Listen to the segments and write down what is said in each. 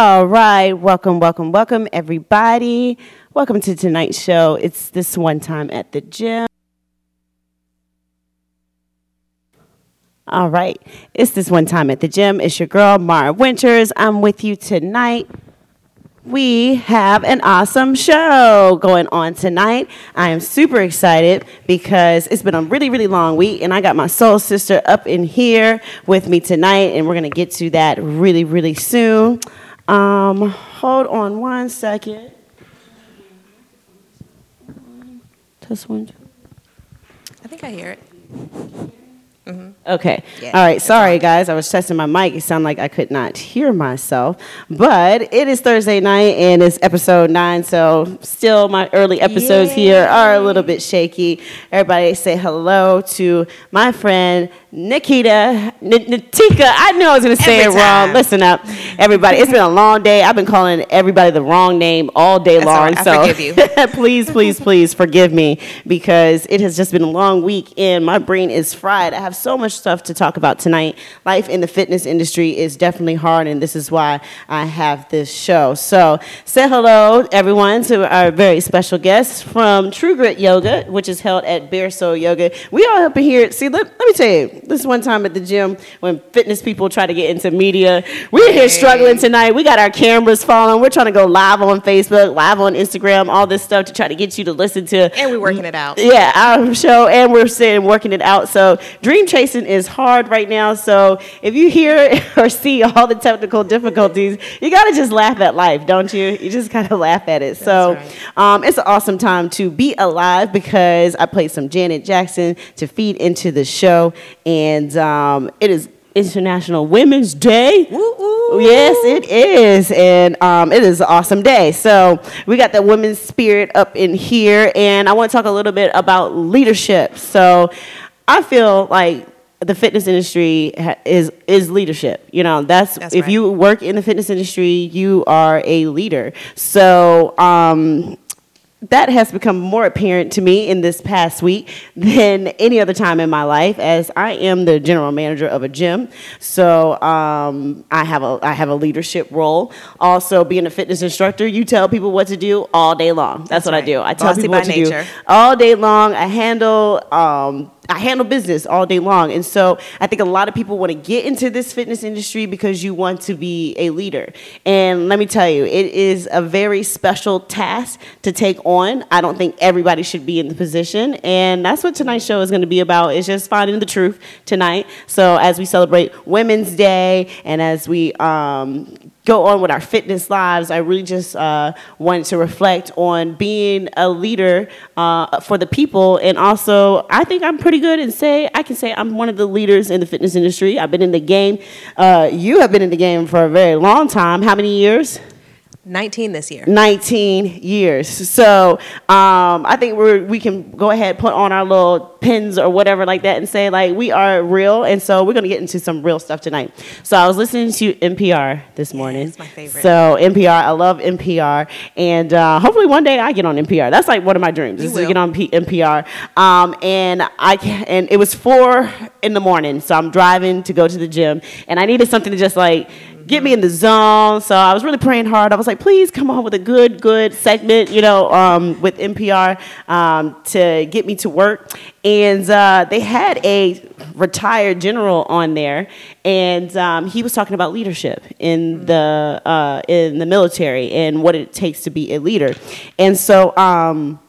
All right, welcome, welcome, welcome, everybody. Welcome to tonight's show. It's this one time at the gym. All right, it's this one time at the gym. It's your girl, Mara Winters. I'm with you tonight. We have an awesome show going on tonight. I am super excited because it's been a really, really long week, and I got my soul sister up in here with me tonight, and we're gonna get to that really, really soon. Um, hold on one second. Test one. I think I hear it. Mm-hmm. Okay. Yeah, All right. Sorry, guys. I was testing my mic. It sounded like I could not hear myself. But it is Thursday night and it's episode nine. So still, my early episodes here are a little bit shaky. Everybody say hello to my friend Nikita. N- Nitika. I knew I was going to say Every it wrong. Listen up, everybody. It's been a long day. I've been calling everybody the wrong name all day That's long. right. So forgive you. please, please, please forgive me because it has just been a long week and my brain is fried. I have so much stuff to talk about tonight. Life in the fitness industry is definitely hard, and this is why I have this show. So, say hello, everyone, to our very special guest from True Grit Yoga, which is held at Bear Soul Yoga. We all up in here. See, let, let me tell you, this one time at the gym when fitness people try to get into media, we're here struggling tonight. We got our cameras falling. We're trying to go live on Facebook, live on Instagram, all this stuff to try to get you to listen to And we're working it out. yeah, our show, and we're sitting working it out. So dream chasing is hard right now. So if you hear or see all the technical difficulties, you gotta just laugh at life, don't you? You just gotta laugh at it. so right. um, it's an awesome time to be alive because I played some Janet Jackson to feed into the show, and um, it is International Women's Day. Woo woo. Yes, it is, and um, it is an awesome day. So we got the women's spirit up in here, and I want to talk a little bit about leadership. So I feel like the fitness industry is is leadership. You know, that's, That's if right. you work in the fitness industry, you are a leader. So. Um, that has become more apparent to me in this past week than any other time in my life as I am the general manager of a gym. So um, I have a I have a leadership role. Also being a fitness instructor, you tell people what to do all day long. That's, That's what I do. I tell Bossy people by what to do all day long. I handle um, I handle business all day long. And so I think a lot of people want to get into this fitness industry because you want to be a leader. And let me tell you, it is a very special task to take on. I don't think everybody should be in the position. And that's what tonight's show is going to be about. It's just finding the truth tonight. So as we celebrate Women's Day and as we um, go on with our fitness lives, I really just uh, wanted to reflect on being a leader uh, for the people. And also, I think I'm pretty good and say, I can say I'm one of the leaders in the fitness industry. I've been in the game. Uh, you have been in the game for a very long time. How many years? 19 this year. 19 years. So um, I think we're, we can go ahead, put on our little pins or whatever like that and say, like, we are real. And so we're going to get into some real stuff tonight. So I was listening to NPR this morning. it's my favorite. So NPR, I love NPR. And uh, hopefully one day I get on NPR. That's like one of my dreams, You is to get on P- NPR. Um, and I can, and it was four in the morning. So I'm driving to go to the gym. And I needed something to just like, get me in the zone. So I was really praying hard. I was like, please come on with a good, good segment, you know, um, with NPR um, to get me to work. And uh, they had a retired general on there, and um, he was talking about leadership in the uh, in the military and what it takes to be a leader. And so. Um,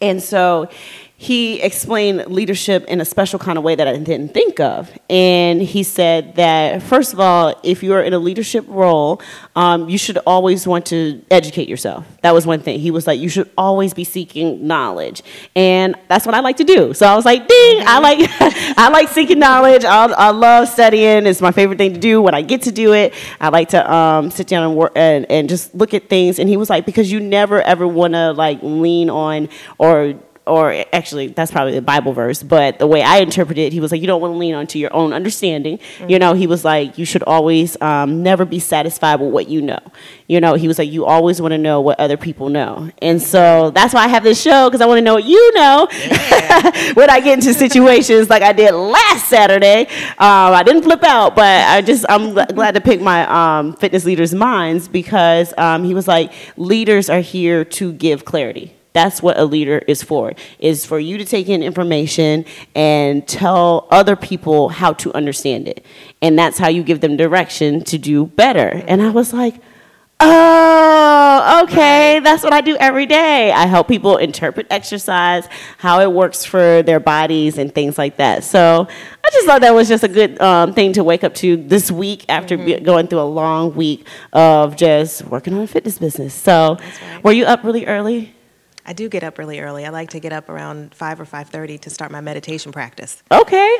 and so he explained leadership in a special kind of way that I didn't think of. And he said that, first of all, if you're in a leadership role, um, you should always want to educate yourself. That was one thing. He was like, you should always be seeking knowledge. And that's what I like to do. So I was like, ding, I like, I like seeking knowledge. I, I love studying. It's my favorite thing to do when I get to do it. I like to um, sit down and work and, and just look at things. And he was like, because you never ever want to like lean on or or actually that's probably the Bible verse, but the way I interpret it, he was like, you don't want to lean onto your own understanding. Mm-hmm. You know, he was like, you should always um, never be satisfied with what you know. You know, he was like, you always want to know what other people know. And so that's why I have this show because I want to know what you know yeah. when I get into situations like I did last Saturday. Um, I didn't flip out, but I just, I'm glad to pick my um, fitness leaders' minds because um, he was like, leaders are here to give clarity that's what a leader is for is for you to take in information and tell other people how to understand it. And that's how you give them direction to do better. And i was like oh okay that's what i do every day. I help people interpret exercise how it works for their bodies and things like that. So i just thought that was just a good um, thing to wake up to this week after mm-hmm. going through a long week of just working on a fitness business. So right. were you up really early I do get up really early. I like to get up around five or five thirty to start my meditation practice. Okay,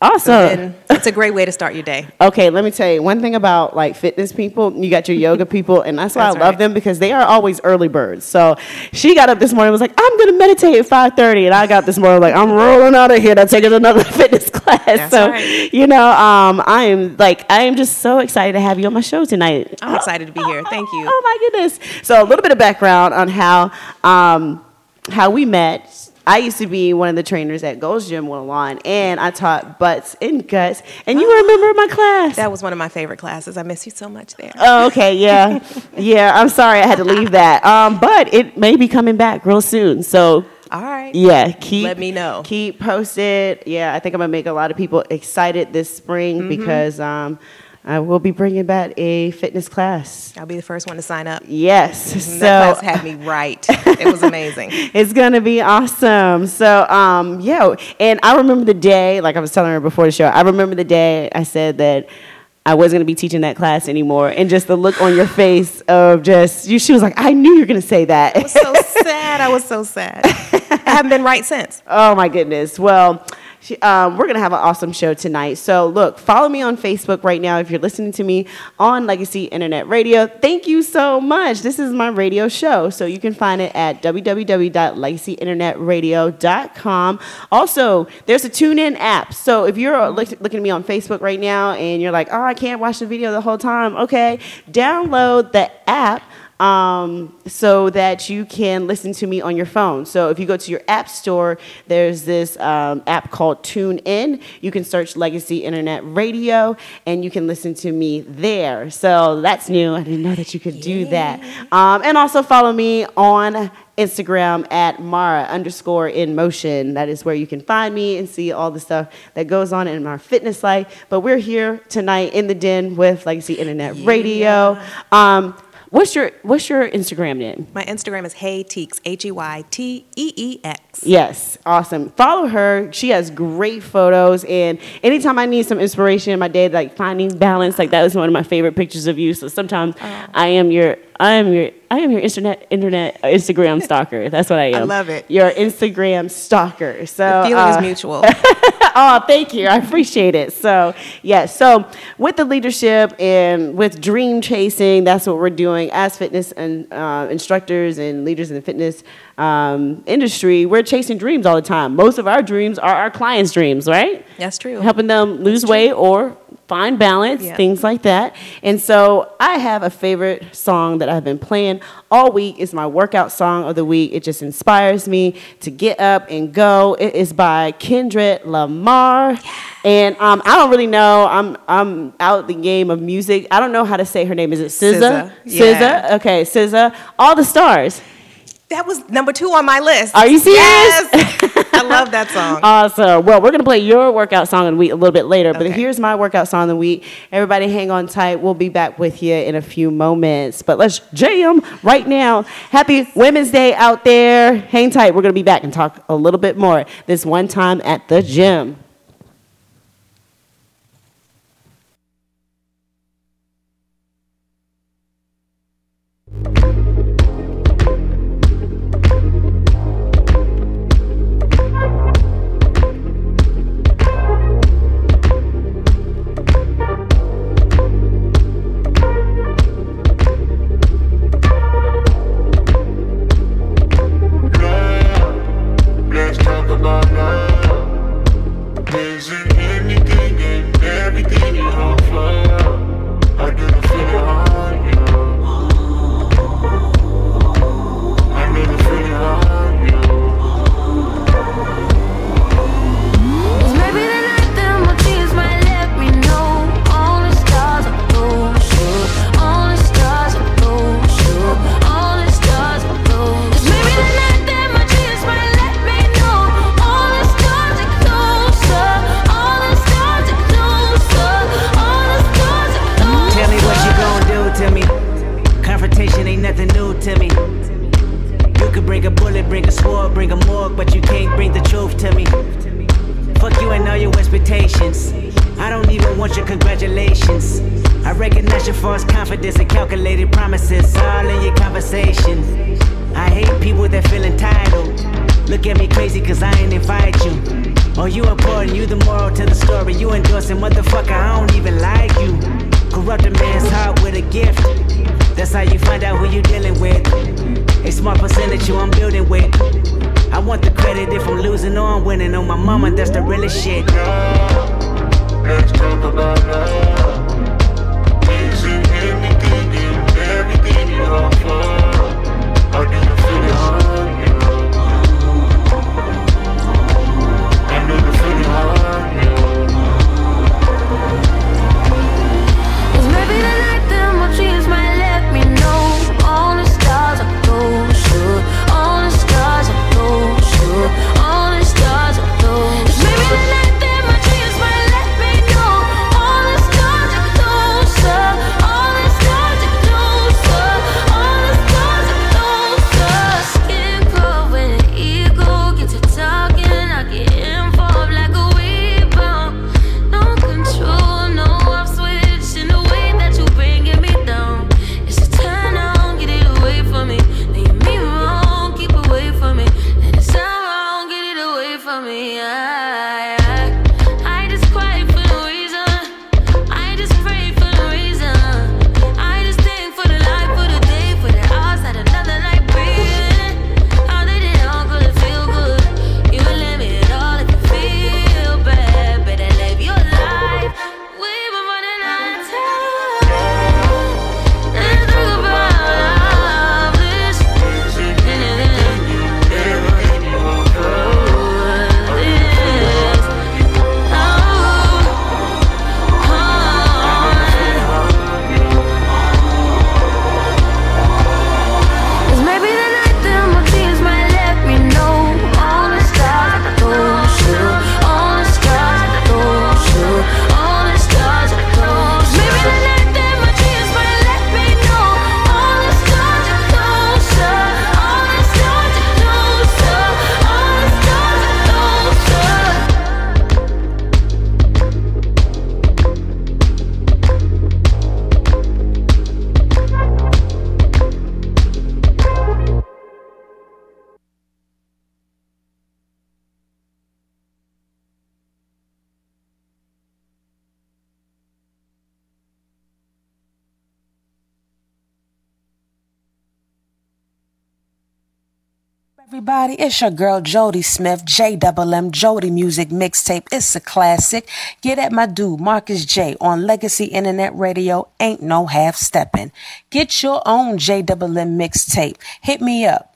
Awesome. it's a great way to start your day. Okay, let me tell you one thing about like fitness people. You got your yoga people, and that's why that's I love right. them because they are always early birds. So she got up this morning and was like, "I'm gonna meditate at 5:30," and I got this morning like, "I'm rolling out of here to take another fitness class." That's so right. you know, um, I am like, I am just so excited to have you on my show tonight. I'm excited to be here. Thank you. Oh, my goodness. So a little bit of background on how um, how we met I used to be one of the trainers at Gold's Gym Lawn, and I taught butts and guts. And you remember my class? That was one of my favorite classes. I miss you so much there. Oh, okay, yeah, yeah. I'm sorry I had to leave that, um, but it may be coming back real soon. So all right. Yeah, keep let me know. Keep posted. Yeah, I think I'm gonna make a lot of people excited this spring mm-hmm. because um, I will be bringing back a fitness class. I'll be the first one to sign up. Yes. So that class had me right. it was amazing. it's gonna be awesome. So um, yeah, and I remember the day, like I was telling her before the show. I remember the day I said that. I wasn't going to be teaching that class anymore. And just the look on your face of just, you, she was like, I knew you were going to say that. I was so sad. I was so sad. I haven't been right since. Oh, my goodness. Well, um, we're going to have an awesome show tonight. So, look, follow me on Facebook right now if you're listening to me on Legacy Internet Radio. Thank you so much. This is my radio show. So, you can find it at www.legacyinternetradio.com. Also, there's a tune in app. So, if you're looking at me on Facebook right now and you're like, oh, I can't watch the video the whole time, okay, download the app um, so that you can listen to me on your phone. So if you go to your app store, there's this um, app called Tune In. You can search Legacy Internet Radio and you can listen to me there. So that's new. I didn't know that you could do that. Um, and also follow me on Instagram at Mara underscore in motion. That is where you can find me and see all the stuff that goes on in our fitness life. But we're here tonight in the den with Legacy Internet yeah. Radio. Um, What's your What's your Instagram name? My Instagram is Hey Teeks H E Y T E E X. Yes, awesome. Follow her. She has great photos, and anytime I need some inspiration in my day, like finding balance, like that was one of my favorite pictures of you. So sometimes oh. I am your I am your I am your internet internet uh, Instagram stalker. That's what I am. I love it. Your Instagram stalker. So the feeling uh, is mutual. oh, thank you. I appreciate it. So yes. Yeah, so with the leadership and with dream chasing, that's what we're doing as fitness and uh, instructors and leaders in the fitness um, industry. We're chasing dreams all the time. Most of our dreams are our clients' dreams, right? That's true. Helping them lose weight or find balance, yep. things like that. And so I have a favorite song that I've been playing all week. It's my workout song of the week. It just inspires me to get up and go. It is by Kendrick Lamar. And um, I don't really know. I'm I'm out the game of music. I don't know how to say her name. Is it SZA? SZA. Yeah. Okay, SZA. All the stars. That was number two on my list. Are you serious? Yes. I love that song. Awesome. Well, we're going to play your workout song of the week a little bit later, but here's my workout song of the week. Everybody hang on tight. We'll be back with you in a few moments. But let's jam right now. Happy Women's Day out there. Hang tight. We're going to be back and talk a little bit more this one time at the gym. bring a sword, bring a morgue, but you can't bring the truth to me. Fuck you and all your expectations. I don't even want your congratulations. I recognize your false confidence and calculated promises all in your conversation. I hate people that feel entitled. Look at me crazy cause I ain't invite you. Oh, you important, you the moral to the story. You endorsing, motherfucker, I don't even like you. Corrupt a man's heart with a gift. That's how you find out who you dealing with. A smart percentage you I'm building with. I want the credit if I'm losing or I'm winning. On my mama, that's the realest shit. Let's talk about it anything and everything you offer? How do Everybody, it's your girl Jody Smith, J Double M Jody Music Mixtape. It's a classic. Get at my dude Marcus J on Legacy Internet Radio. Ain't no half stepping. Get your own J Double M mixtape. Hit me up.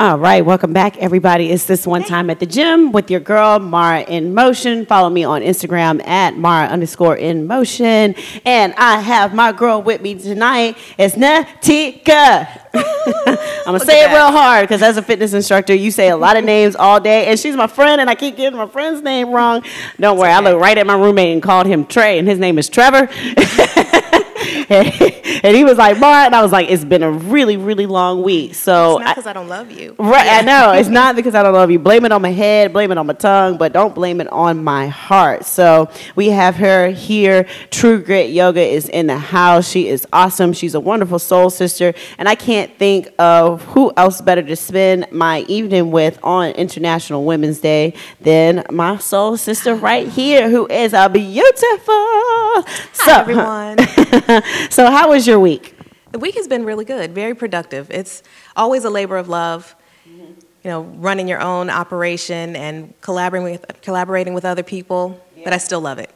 All right, welcome back, everybody. It's this one time at the gym with your girl Mara in Motion. Follow me on Instagram at Mara underscore in motion. And I have my girl with me tonight. It's Nitika. I'm gonna say it real hard because as a fitness instructor, you say a lot of names all day, and she's my friend, and I keep getting my friend's name wrong. Don't worry, I looked right at my roommate and called him Trey, and his name is Trevor. and he was like, Mara, and I was like, it's been a really, really long week. So It's not because I, don't love you. Right, I know. It's not because I don't love you. Blame it on my head, blame it on my tongue, but don't blame it on my heart. So we have her here. True Grit Yoga is in the house. She is awesome. She's a wonderful soul sister. And I can't think of who else better to spend my evening with on International Women's Day than my soul sister right here, who is a beautiful. Hi, everyone. so how was your week? The week has been really good, very productive. It's always a labor of love. Mm-hmm. You know, running your own operation and collaborating with collaborating with other people, but I still love it.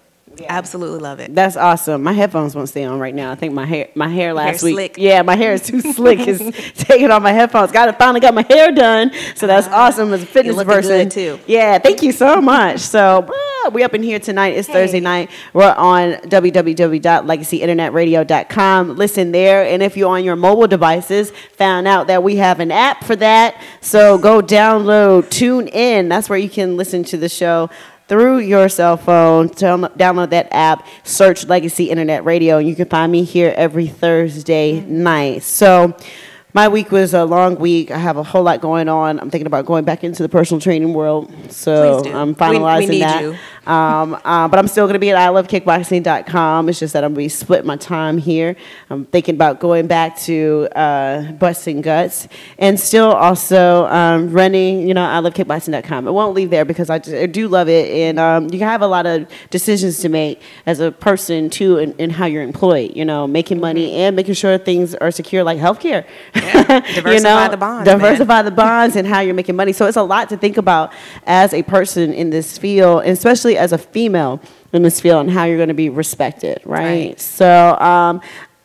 Absolutely love it. That's awesome. My headphones won't stay on right now. I think my hair, my hair last hair's week. slick. Yeah, my hair is too slick. It's taking off my headphones. Got to finally got my hair done. So that's ah, awesome as a fitness looking person good, too. Yeah, thank you so much. So up? We up in here tonight. It's Thursday night. We're on www.legacyinternetradio.com. Listen there, and if you're on your mobile devices, found out that we have an app for that. So go download, tune in. That's where you can listen to the show through your cell phone. Down- Download that app, search Legacy Internet Radio, and you can find me here every Thursday night. So, my week was a long week. I have a whole lot going on. I'm thinking about going back into the personal training world. So. I'm We- we finalizing need that. Um, uh, but I'm still going to be at ilovekickboxing.com. It's just that I'm going to be splitting my time here. I'm thinking about going back to uh, Busting Guts and still also um, running, you know, ilovekickboxing.com. I won't leave there because I, just, I do love it. And um, you have a lot of decisions to make as a person, too, in, in how you're employed, you know, making money and making sure things are secure, like healthcare. Diversify the bonds, man. Diversify the bonds and how you're making money. So it's a lot to think about as a person in this field, and especially as a female in this field, and how you're going to be respected, right? Right. So um,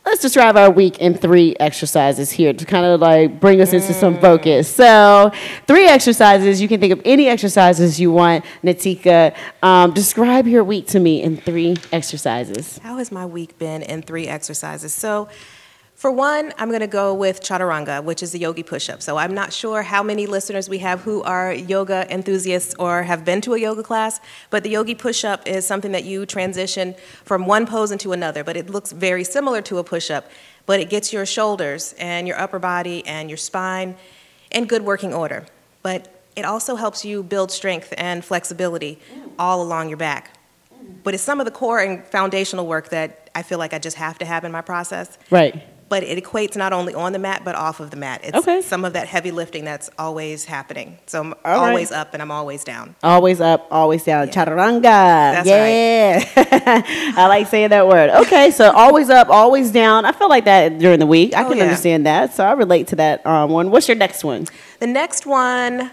let's describe our week in three exercises here to kind of like bring us into some focus. So three exercises. You can think of any exercises you want. Nitika, um, describe your week to me in three exercises. How has my week been in three exercises? So, for one, I'm going to go with chaturanga, which is a yogi push-up. So I'm not sure how many listeners we have who are yoga enthusiasts or have been to a yoga class, but the yogi push-up is something that you transition from one pose into another, but it looks very similar to a push-up, but it gets your shoulders and your upper body and your spine in good working order. But it also helps you build strength and flexibility mm. all along your back. Mm. But it's some of the core and foundational work that I feel like I just have to have in my process. Right. But it equates not only on the mat, but off of the mat. It's Okay. some of that heavy lifting that's always happening. So I'm All right. always up and I'm always down. Always up, always down. Yeah. Chaturanga. That's yeah. I like saying that word. Okay, so always up, always down. I feel like that during the week. I Oh, can yeah. understand that. So I relate to that um, one. What's your next one? The next one,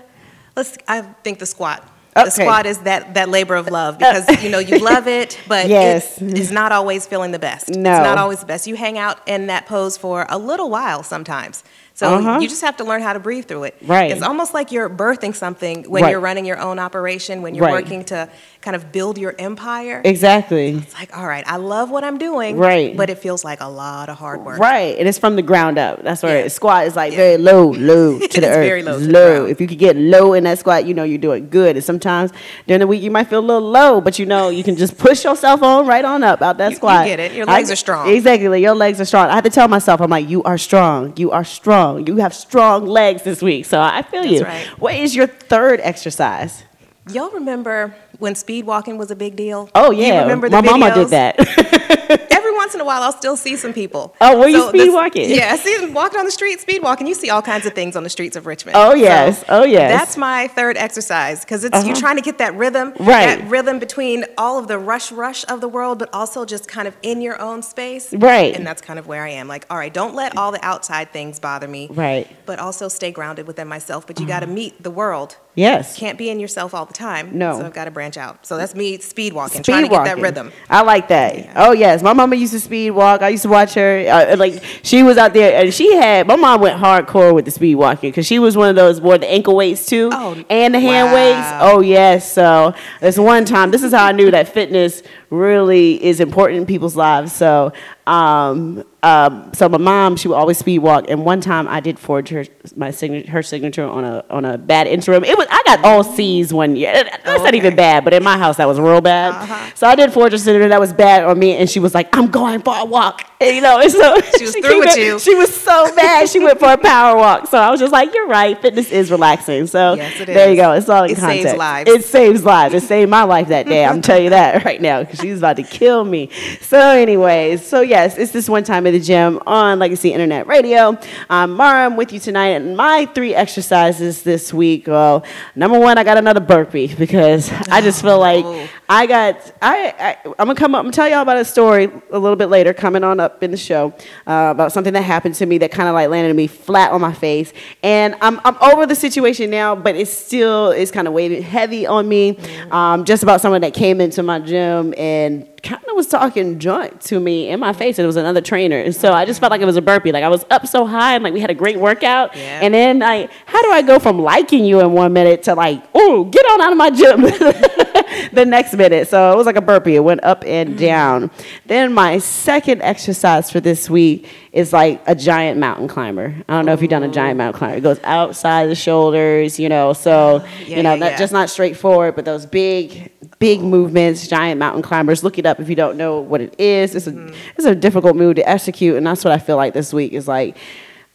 let's. I think the squat. The Okay. squat is that, that labor of love because you know you love it, but Yes. it is not always feeling the best. No. It's not always the best. You hang out in that pose for a little while sometimes. So Uh-huh. you just have to learn how to breathe through it. Right. It's almost like you're birthing something when Right. you're running your own operation, when you're Right. working to kind of build your empire. Exactly. It's like, all right, I love what I'm doing, Right. but it feels like a lot of hard work. Right, and it's from the ground up. That's where Yeah. squat is like Yeah. very low, low to the It's earth. very low It's to the low. If you could get low in that squat, you know you're doing good. And sometimes during the week you might feel a little low, but you know you can just push yourself on right on up out that You- you squat. get it. Your I- legs are strong. Exactly, your legs are strong. I have to tell myself, I'm like, you are strong. You are strong. You have strong legs this week. So I feel you. right. What is your third exercise? Y'all remember when speed walking was a big deal? Oh You yeah, remember my the mama videos? did that. Every once in a while, I'll still see some people. Oh, were you So speed walking? Yeah, I see them walking on the street, speed walking. You see all kinds of things on the streets of Richmond. Oh, yes. Oh, yes. Uh-huh. That's my third exercise because it's you're trying to get that rhythm, Right. That rhythm between all of the rush, rush of the world, but also just kind of in your own space, Right. And that's kind of where I am. Like, all right, don't let all the outside things bother me, Right. But also stay grounded within myself. But you got to meet the world. Yes. Can't be in yourself all the time. No. So I've got to branch out. So that's me speed walking, Speed trying to walking. get that rhythm. I like that. Oh yes, my mama used to speed walk. I used to watch her. Uh, like she was out there, and she had. My mom went hardcore with the speed walking because she was one of those wore the ankle weights too, Oh, and the hand wow. weights. Oh yes. So this one time, this is how I knew that fitness really is important in people's lives. So. Um, um, so my mom, she would always speed walk, and one time I did forge her my signature, her signature on a on a bad interim. It was I got all C's one year. That's not even bad, but in my house that was real bad. So I did forge her signature that was bad on me, and she was like, "I'm going for a walk," and, you know. And so She was through with you. She was so mad. She went for a power walk. So I was just like, "You're right. Fitness is relaxing." So Yes, it there you go. It's all in It saves lives. It saves lives. It saved my life that day. I'm telling you that right now because she's about to kill me. So, anyways, so yes, it's this one time at the gym on Legacy Internet Radio. I'm Mara. I'm with you tonight, and my three exercises this week. Well, number one, I got another burpee because I just feel oh, like Oh. I got. I, I I'm gonna come up. I'm gonna tell y'all about a story a little bit later, coming on up in the show uh, about something that happened to me that kind of like landed me flat on my face, and I'm I'm over the situation now, but it still is kind of weighted heavy on me. Um, just about someone that came into my gym and kind of was talking junk to me in my face, and it was another trainer. And so I just felt like it was a burpee. Like I was up so high, and like we had a great workout. Yeah. And then like, how do I go from liking you in one minute to like, oh, get on out of my gym the next minute? So it was like a burpee. It went up and mm. down. Then my second exercise for this week is like a giant mountain climber. I don't know if you've done a giant mountain climber. It goes outside the shoulders, you know. So Yeah, you know, yeah, not, just not straightforward, but those big, big movements, giant mountain climbers. Look it up if you don't know what it is. It's a Mm-hmm. it's a difficult move to execute, and that's what I feel like this week is like.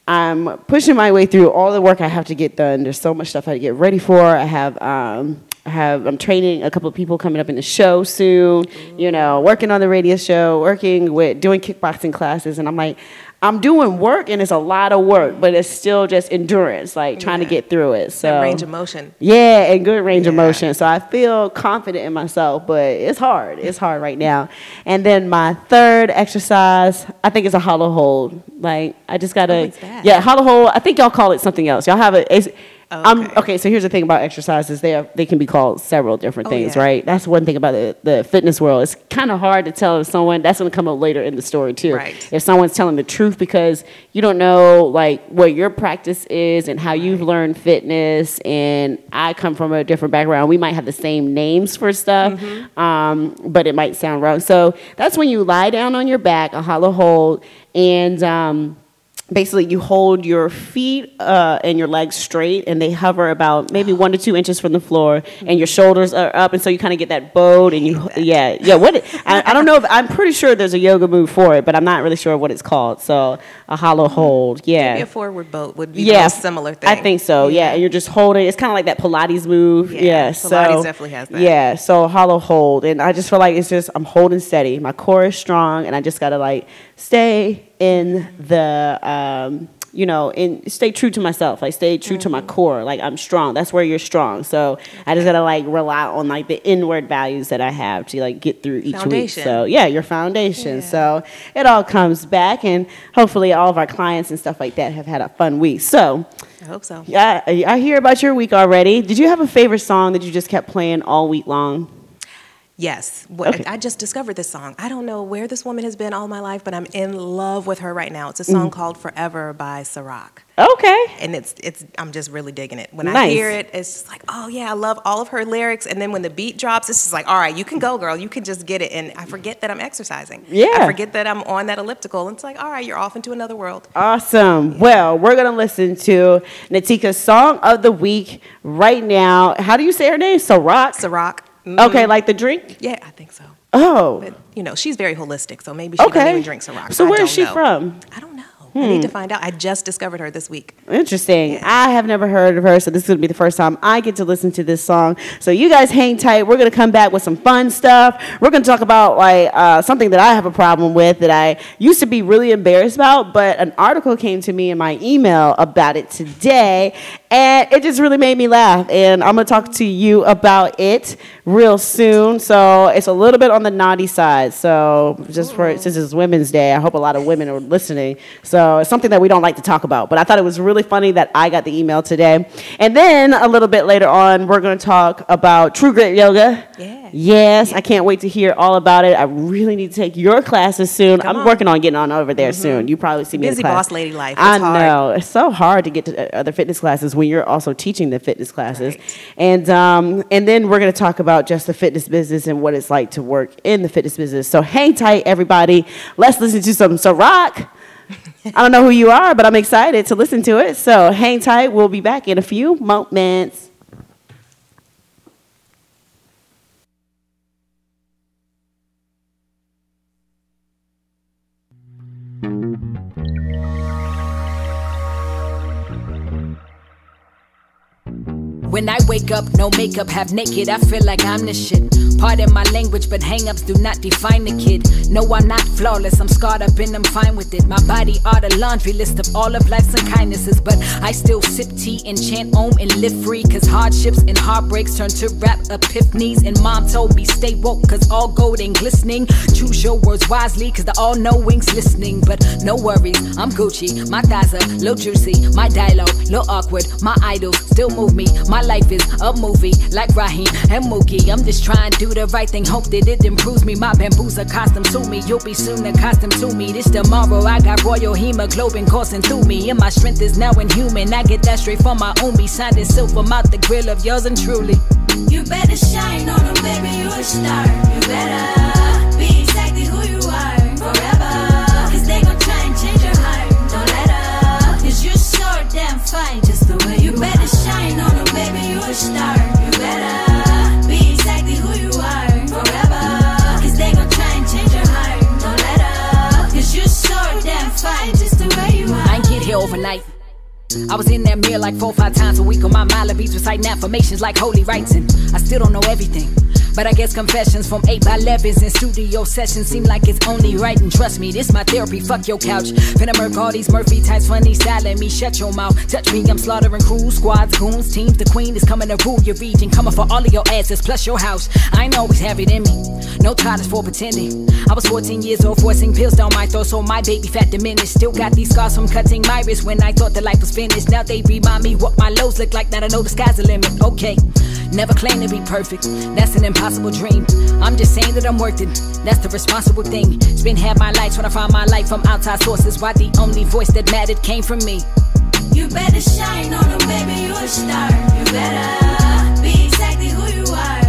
I'm pushing my way through all the work I have to get done. There's so much stuff I get ready for. I have um, I have I'm training a couple of people coming up in the show soon. You know, working on the radio show, working with doing kickboxing classes, and I'm like, I'm doing work, and it's a lot of work, but it's still just endurance, like trying to get through it. So That range of motion. yeah, and good range of motion. So I feel confident in myself, but it's hard. It's hard right now. And then my third exercise, I think is a hollow hold. Like I just gotta, yeah, hollow hold. I think y'all call it something else. Y'all have a. Oh, I'm, okay. okay, so here's the thing about exercises. They are, they can be called several different Oh, things, yeah. right? That's one thing about the, the fitness world. It's kind of hard to tell if someone. That's going to come up later in the story too. Right. If someone's telling the truth because you don't know like what your practice is and how you've learned fitness, and I come from a different background. We might have the same names for stuff, Mm-hmm. um, but it might sound wrong. So that's when you lie down on your back, a hollow hold, and um, basically you hold your feet uh, and your legs straight and they hover about maybe one to two inches from the floor and your shoulders are up and so you kind of get that bowed and you yeah yeah what it, I, I don't know if i'm pretty sure there's a yoga move for it but i'm not really sure what it's called so a hollow hold yeah Maybe a forward boat would be yeah, similar thing. I think so. Yeah, and you're just holding. It's kind of like that Pilates move. Yeah, Yeah, Pilates so definitely has that. Yeah, so hollow hold, and I just feel like it's just I'm holding steady. My core is strong, and I just gotta like stay in the. Um, you know, and stay true to myself. Like stay true to my Mm-hmm. core. Like I'm strong. That's where you're strong. So I just gotta like rely on like the inward values that I have to like get through each Foundation. week. So yeah, your foundation. Yeah. So it all comes back, and hopefully all of our clients and stuff like that have had a fun week. So I hope so. yeah, I I hear about your week already. Did you have a favorite song that you just kept playing all week long? Yes. Okay. I just discovered this song. I don't know where this woman has been all my life, but I'm in love with her right now. It's a song Mm. called Forever by Sa-Roc. Okay. And it's it's I'm just really digging it. When I hear it, it's just like, oh yeah, I love all of her lyrics. And then when the beat drops, it's just like, all right, you can go, girl. You can just get it. And I forget that I'm exercising. Yeah. I forget that I'm on that elliptical. And it's like, all right, you're off into another world. Awesome. Well, we're gonna listen to Nitika's song of the week right now. How do you say her name? Sa-Roc. Sa-Roc. Okay, like the drink. Yeah, I think so. Oh. But you know, she's very holistic, so maybe she Okay. even drink Ciroc. So where is she know. from? Hmm. I don't know. I need to find out. I just discovered her this week. Interesting. I have never heard of her, so this is gonna be the first time I get to listen to this song. So you guys hang tight. We're gonna come back with some fun stuff. We're gonna talk about like uh, something that I have a problem with that I used to be really embarrassed about, but an article came to me in my email about it today, and it just really made me laugh. And I'm gonna talk to you about it real soon. So it's a little bit on the naughty side. So just for since it's Women's Day, I hope a lot of women are listening. So it's something that we don't like to talk about. But I thought it was really funny that I got the email today. And then a little bit later on, we're going to talk about True Grit Yoga. Yeah. Yes, I can't wait to hear all about it. I really need to take your classes soon. Come I'm on. working on getting on over there soon. You probably see me in Busy class. boss lady life. I hard. know it's so hard to get to uh, other fitness classes when you're also teaching the fitness classes, and um, and then we're going to talk about just the fitness business and what it's like to work in the fitness business. So hang tight, everybody. Let's listen to some Sa-Roc. I don't know who you are, but I'm excited to listen to it. So hang tight. We'll be back in a few moments. When I wake up, no makeup, half naked, I feel like I'm the shit. Pardon my language, but hang-ups do not define the kid. No, I'm not flawless, I'm scarred up and I'm fine with it. My body are the laundry list of all of life's unkindnesses, but I still sip tea and chant om and live free. Cause hardships and heartbreaks turn to rap epiphanies. And mom told me stay woke, cause all gold ain't glistening. Choose your words wisely, cause the all knowing's listening. But no worries, I'm Gucci. My thighs are little juicy, my dialogue, little awkward. My idols still move me. My life is a movie, like Raheem and Mookie. I'm just trying to do the right thing, hope that it improves me. My bamboo's accustomed to me, you'll be soon accustomed to me. This tomorrow, I got royal hemoglobin coursing through me, and my strength is now inhuman. I get that straight from my own signed in silver, mouth the grill of yours and truly. You better shine on them, baby, you're a star. You better be exactly who you are forever. Cause they gon' try and change your heart. Don't let. Cause you're so damn fine just the way you, better shine on them, baby, you're a star. You better overnight. I was in that mirror like four, five times a week on my mile beats, reciting affirmations like holy and I still don't know everything. But I guess confessions from 8 by 11s and studio sessions seem like it's only right. And trust me, this my therapy. Fuck your couch. Finna murk all these Murphy types, funny styling me. Shut your mouth. Touch me, I'm slaughtering crews, squads, goons, teams. The queen is coming to rule your region. Coming for all of your asses, plus your house. I ain't always have it in me. No titles for pretending. I was 14 years old, forcing pills down my throat, so my baby fat diminished. Still got these scars from cutting my wrist when I thought that life was finished. Now they remind me what my lows look like. Now I know the sky's the limit. Okay, never claim to be perfect. That's an impossible dream. I'm just saying that I'm it. That's the responsible thing. Spend half my life trying to find my life from outside sources. Why the only voice that mattered came from me? You better shine on them, baby, you're a star. You better be exactly who you are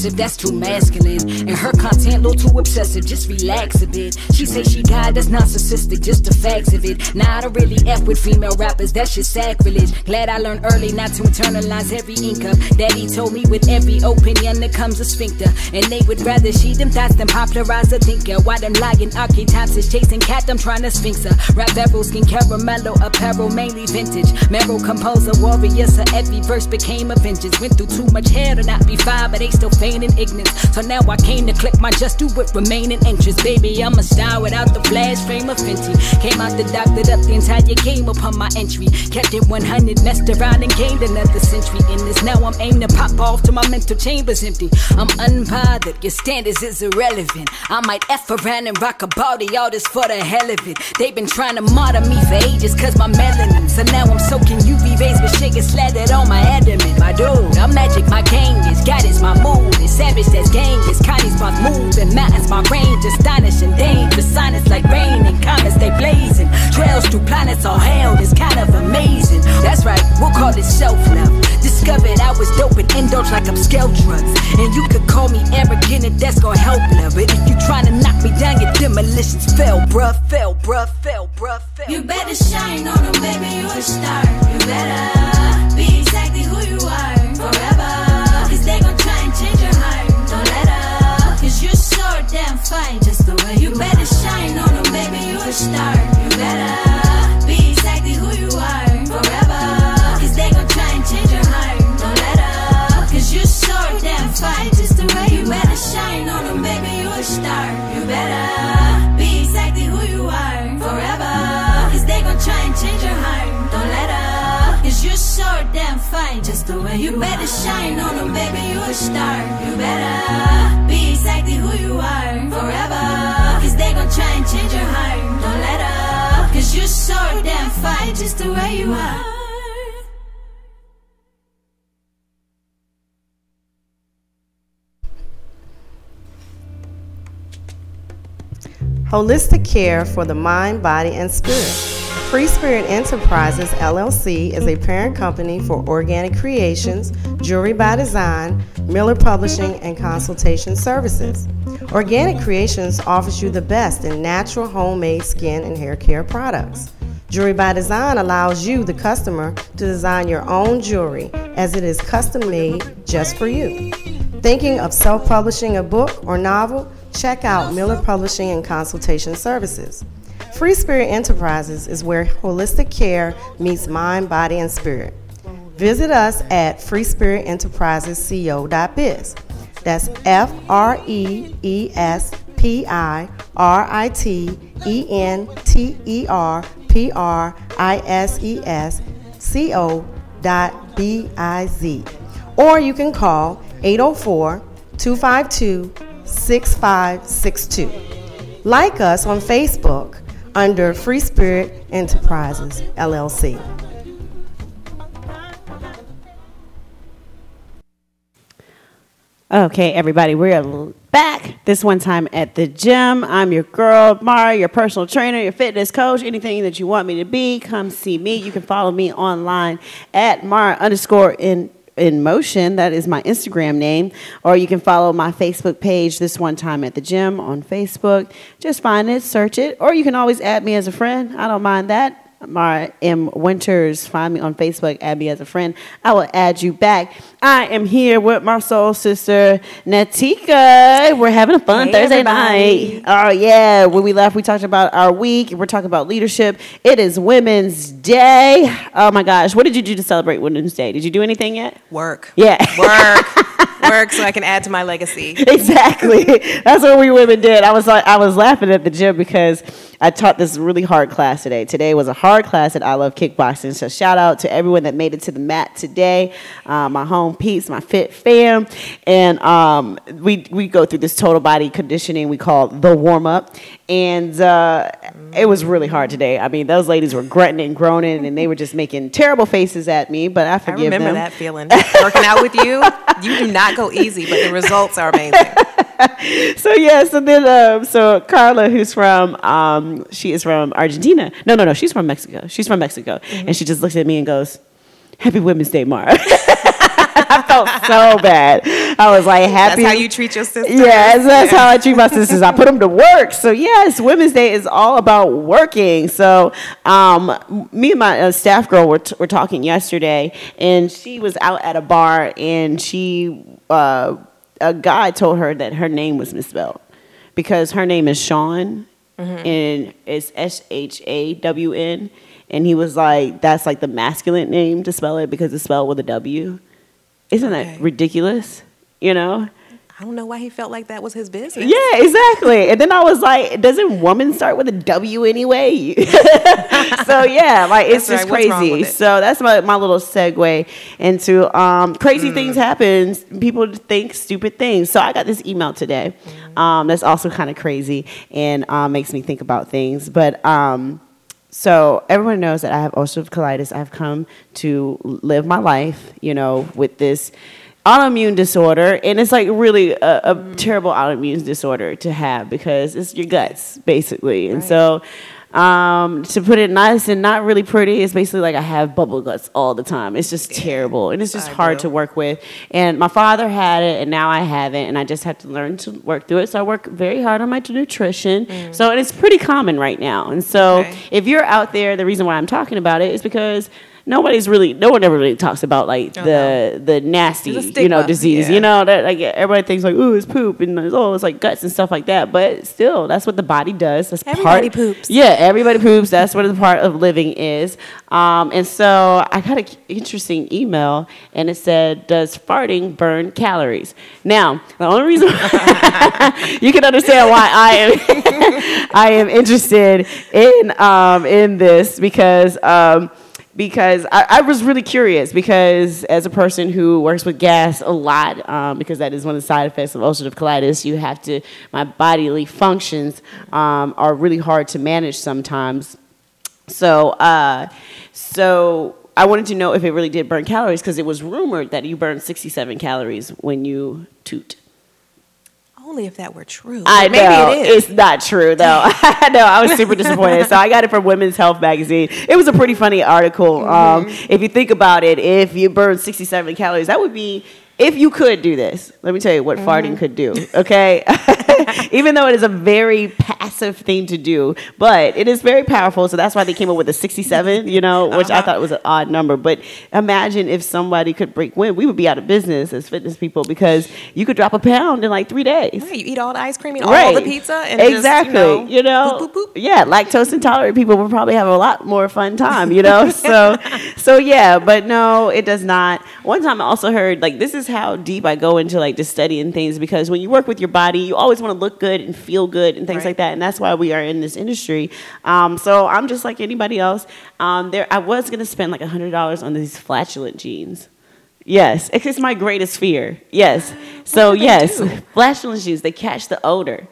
aggressive, that's too masculine. And her content a little too obsessive, just relax a bit. She say she got that's narcissistic, just the facts of it. Now I don't really F with female rappers, that's just sacrilege. Glad I learned early not to internalize every ink up. Daddy told me with every opinion there comes a sphincter. And they would rather she them thoughts than popularize a thinker. Why them lying archetypes is chasing cat, I'm trying to sphinx her. Rap barrel, skin caramello, apparel, mainly vintage. Meryl composer, warrior, so every verse became a vengeance. Went through too much hair to not be fine, but they still feigning ignorance. So now I came to click my just do with remaining interest. Baby, I'm a star without the flash frame of Fenty. Came out the doctored up the entire game upon my entry. Kept it 100, messed around and gained another century in this. Now I'm aiming to pop off till my mental chamber's empty. I'm unbothered, your standards is irrelevant. I might F around and rock a body, all this for the hell of it. They've been trying to martyr me for ages cause my melanin. So now I'm soaking UV rays with sugar slathered on my adamant. My dude, I'm magic, my gang is God is my mood is savage, that's gang is Connie's boss move and mountains, my range astonishing, dangerous, sinus like rain and comets, they blazing. Trails through planets all held is kind of amazing. That's right, we'll call it self love. Discovered I was dope and indulge like I'm scale drugs. And you could call me arrogant and that's gonna help love. But if you trying to knock me down, your demolitions fell, bruh, fell, bruh, fell, bruh, fell. You better shine on them, baby, you a star. You better be exactly who you are damn just the way you better shine on them, baby, you a star. You better be exactly who you are forever. Cause they gon' try and change your heart. Don't let up. Cause you're so damn fine just the way you better shine on them, baby, you a star. You better be exactly who you are forever. Cause they gon' try and change your heart. Fine just the way you better shine on them, baby, you a star. You better be exactly who you are forever. Cause they gon' try and change your heart. Don't let up. Cause you're so damn fine just the way you are. Holistic care for the mind, body, and spirit. Free Spirit Enterprises LLC is a parent company for Organic Creations, Jewelry by Design, Miller Publishing, and Consultation Services. Organic Creations offers you the best in natural homemade skin and hair care products. Jewelry by Design allows you, the customer, to design your own jewelry as it is custom made just for you. Thinking of self publishing a book or novel? Check out Miller Publishing and Consultation Services. Free Spirit Enterprises is where holistic care meets mind, body, and spirit. Visit us at freespiritenterprisesco.biz. That's F R E E S P I R I T E N T E R P R I S E S C O dot B I Z. Or you can call 804 252 6562. Like us on Facebook under Free Spirit Enterprises, LLC. Okay, everybody, we're back this one time at the gym. I'm your girl, Mara, your personal trainer, your fitness coach, anything that you want me to be, come see me. You can follow me online at Mara underscore in in motion. That is my Instagram name. Or you can follow my Facebook page this one time at the gym on Facebook. Just find it, search it, or you can always add me as a friend. I don't mind that. Mara M. Winters. Find me on Facebook. Add me as a friend. I will add you back. I am here with my soul sister, Nitika. We're having a fun Hey, Thursday everybody. night. Oh, yeah. When we left, we talked about our week. We're talking about leadership. It is Women's Day. Oh, my gosh. What did you do to celebrate Women's Day? Did you do anything yet? Work. Yeah. Work. Work so I can add to my legacy. exactly. That's what we women did. I was like, I was laughing at the gym because I taught this really hard class today. Today was a hard class at I Love Kickboxing. So shout out to everyone that made it to the mat today. Uh, my home peeps, my fit fam, and um, we we go through this total body conditioning we call the warm up, and uh, it was really hard today. I mean, those ladies were grunting and groaning, and they were just making terrible faces at me. But I I forgive remember them. that feeling. Working out with you, you do not go easy, but the results are amazing. so yeah, so then um, so Carla, who's from um, she is from Argentina. No, no, no, she's from Mexico. She's from Mexico, Mm-hmm. and she just looks at me and goes, "Happy Women's Day, Mara." I felt so bad. I was like, "Happy." That's how you treat your sister. Yes, that's how I treat my sisters. I put them to work. So yes, Women's Day is all about working. So um, me and my uh, staff girl were, t- were talking yesterday, and she was out at a bar, and she uh, a guy told her that her name was misspelled because her name is Shawn, and it's S H A W N, and he was like, "That's like the masculine name to spell it because it's spelled with a W." Isn't Okay. that ridiculous? You know. I don't know why he felt like that was his business. Yeah, exactly. And then I was like, doesn't woman start with a W anyway? so yeah, like it's That's just right. Crazy. it? So that's my, my little segue into um, crazy Mm. things happen. People think stupid things. So I got this email today. Mm. Um, that's also kind of crazy and uh, makes me think about things. But um, so everyone knows that I have ulcerative colitis. I've come to live my life, you know, with this autoimmune disorder, and it's like really a, a mm. terrible autoimmune disorder to have because it's your guts basically, and so. Um, to put it nice and not really pretty, it's basically like I have bubble guts all the time. It's just terrible, and it's just I hard do. to work with. And my father had it, and now I have it, and I just have to learn to work through it. So I work very hard on my nutrition. So and it's pretty common right now. And so Mm. Okay. if you're out there, the reason why I'm talking about it is because nobody's really, no one ever really talks about like Oh, the the nasty, you know, disease. yeah. You know that like everybody thinks like, ooh, it's poop and oh, it's like guts and stuff like that. But still, that's what the body does. That's Everybody part, poops. Yeah, everybody poops. That's what the part of living is. Um, and so I got an interesting email, and it said, "Does farting burn calories?" Now, the only reason you can understand why I am I am interested in um, in this because. Um, because I, I was really curious because as a person who works with gas a lot um, because that is one of the side effects of ulcerative colitis you have to my bodily functions um, are really hard to manage sometimes. So uh, so I wanted to know if it really did burn calories because it was rumored that you burn 67 calories when you toot Only if that were true. I maybe know it is. it's not true though. I know I was super disappointed. So I got it from Women's Health magazine. It was a pretty funny article. Um, Mm-hmm. if you think about it, if you burn 67 calories, that would be if you could do this. Let me tell you what Mm-hmm. farting could do. Okay, even though it is a very passive thing to do, but it is very powerful. So that's why they came up with a 67. You know, which I Uh-huh. thought was an odd number. But imagine if somebody could break wind, we would be out of business as fitness people because you could drop a pound in like three days. Right, you eat all the ice cream, eat all the pizza, and exactly. Just, you know, boop, boop, boop. yeah, lactose intolerant people will probably have a lot more fun time. You know, so so yeah, but no, it does not. One time I also heard like this is how deep I go into like just studying things because when you work with your body, you always want to look good and feel good and things Right. like that. and that's why we are in this industry. Um, so I'm just like anybody else. Um, there, I was gonna spend like hundred dollars on these flatulent jeans. Yes, it's my greatest fear. Yes. So yes, do? flatulent jeans they catch the odor.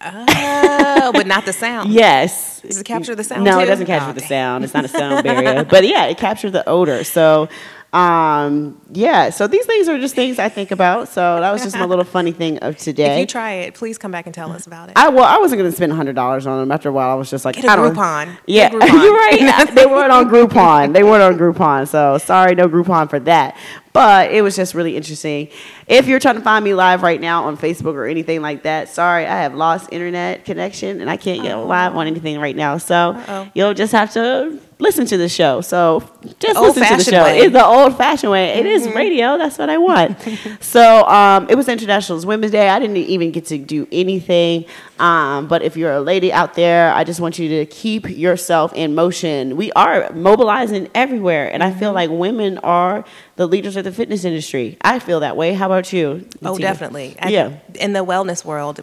Oh, but not the sound. Yes. Does it capture the sound No, it doesn't capture Oh, the sound. It's not a sound barrier. But yeah, it captures the odor. So um yeah, so these things are just things I think about. So that was just my little funny thing of today. If you try it, please come back and tell us about it. I well, I wasn't gonna spend hundred dollars on them. After a while, I was just like, Get a I don't- Groupon. Yeah, Groupon. you're right. they weren't on Groupon. They weren't on Groupon. So sorry, no Groupon for that. But it was just really interesting. If you're trying to find me live right now on Facebook or anything like that, sorry, I have lost internet connection and I can't get live on anything right now. So Uh-oh. you'll just have to listen to the show. So just The listen to the show. way. It's the old fashioned way. It is radio. That's what I want. so um, it was International Women's Day. I didn't even get to do anything. Um, but if you're a lady out there, I just want you to keep yourself in motion. We are mobilizing everywhere, and I feel like women are the leaders of the fitness industry. I feel that way. How about you? Oh, definitely. I- Yeah. In the wellness world,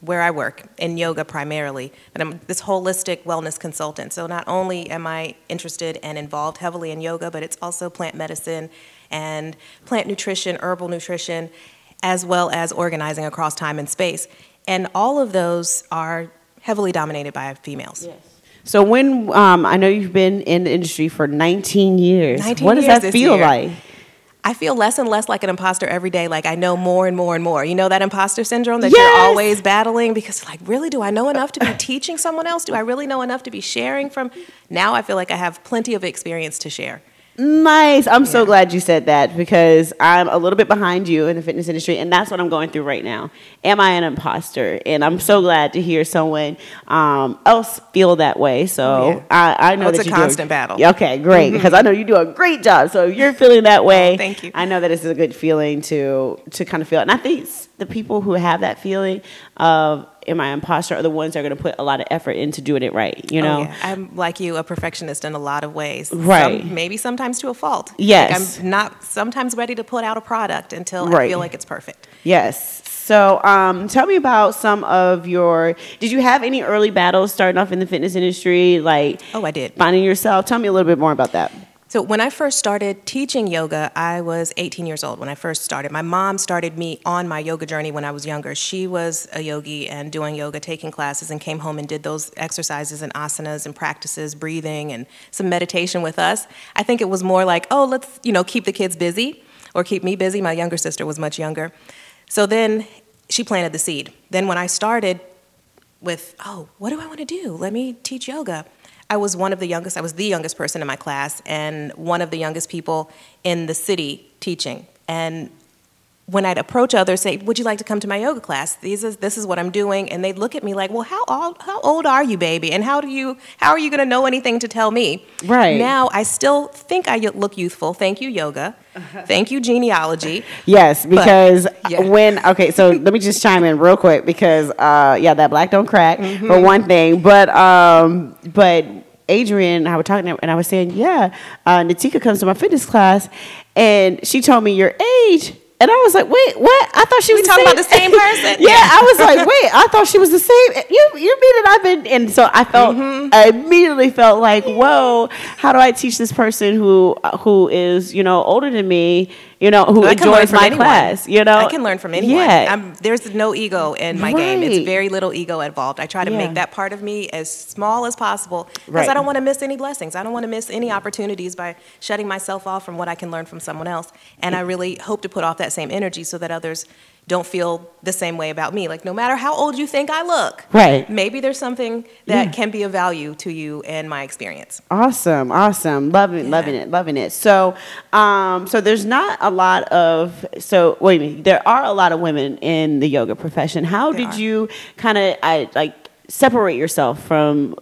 where I work, in yoga primarily, but I'm this holistic wellness consultant. So not only am I interested and involved heavily in yoga, but it's also plant medicine and plant nutrition, herbal nutrition, as well as organizing across time and space. And all of those are heavily dominated by females. Yes. So when um, I know you've been in the industry for 19 years, 19 what does years that feel year. like? I feel less and less like an imposter every day. Like I know more and more and more. You know that imposter syndrome that Yes. you're always battling because like, really, do I know enough to be teaching someone else? Do I really know enough to be sharing from? Now I feel like I have plenty of experience to share. Nice. I'm so Yeah. glad you said that because I'm a little bit behind you in the fitness industry, and that's what I'm going through right now. Am I an imposter? And I'm so glad to hear someone um, else feel that way. So Oh, yeah. I, I know Oh, it's a you do constant battle. Okay, great. Because I know you do a great job. So if you're feeling that way, Oh, thank you. I know that it's a good feeling to to kind of feel. it. And I think the people who have that feeling of am I imposter are the ones that are going to put a lot of effort into doing it right. You know. Oh, yeah. I'm like you, a perfectionist in a lot of ways. Right. Some, maybe sometimes to a fault. Yes. Like I'm not sometimes ready to put out a product until I feel like it's perfect. Yes. So, um, tell me about some of your. Did you have any early battles starting off in the fitness industry, like Oh, I did. finding yourself? Tell me a little bit more about that. So when I first started teaching yoga, I was 18 years old when I first started. My mom started me on my yoga journey when I was younger. She was a yogi and doing yoga, taking classes, and came home and did those exercises and asanas and practices, breathing and some meditation with us. I think it was more like, oh, let's you know keep the kids busy or keep me busy. My younger sister was much younger, so then she planted the seed. Then when I started with, oh, what do I want to do? Let me teach yoga. I was one of the youngest, I was the youngest person in my class and one of the youngest people in the city teaching. And when I'd approach others, say, "Would you like to come to my yoga class? These is this is what I'm doing," and they'd look at me like, "Well, how old how old are you, baby? And how do you how are you going to know anything to tell me?" Right. now, I still think I look youthful. Thank you, yoga. Thank you, genealogy. Yes, because yeah. when okay, so let me just chime in real quick because uh, yeah, that black don't crack Mm-hmm. for one thing, but um, but Adrian and I were talking and I was saying yeah, uh, Nitika comes to my fitness class and she told me your age. And I was like, wait, what? I thought she was talking same. about the same person? yeah, I was like, wait, I thought she was the same. You, you mean that I've been? And so I felt, Mm-hmm. I immediately felt like, whoa, how do I teach this person who who is you know older than me, you know, who I enjoys my anyone. class, you know? I can learn from anyone. Yeah, I'm, there's no ego in my game. It's very little ego involved. I try to Yeah. make that part of me as small as possible because Right. I don't want to miss any blessings. I don't want to miss any opportunities by shutting myself off from what I can learn from someone else. And I really hope to put off that same energy so that others don't feel the same way about me. Like no matter how old you think I look, Right. Maybe there's something that Yeah. can be of value to you and my experience. Awesome, awesome, loving, loving it, loving it. So, um, so there's not a lot of so wait a minute. There are a lot of women in the yoga profession. How There did are. you kind of I like separate yourself from?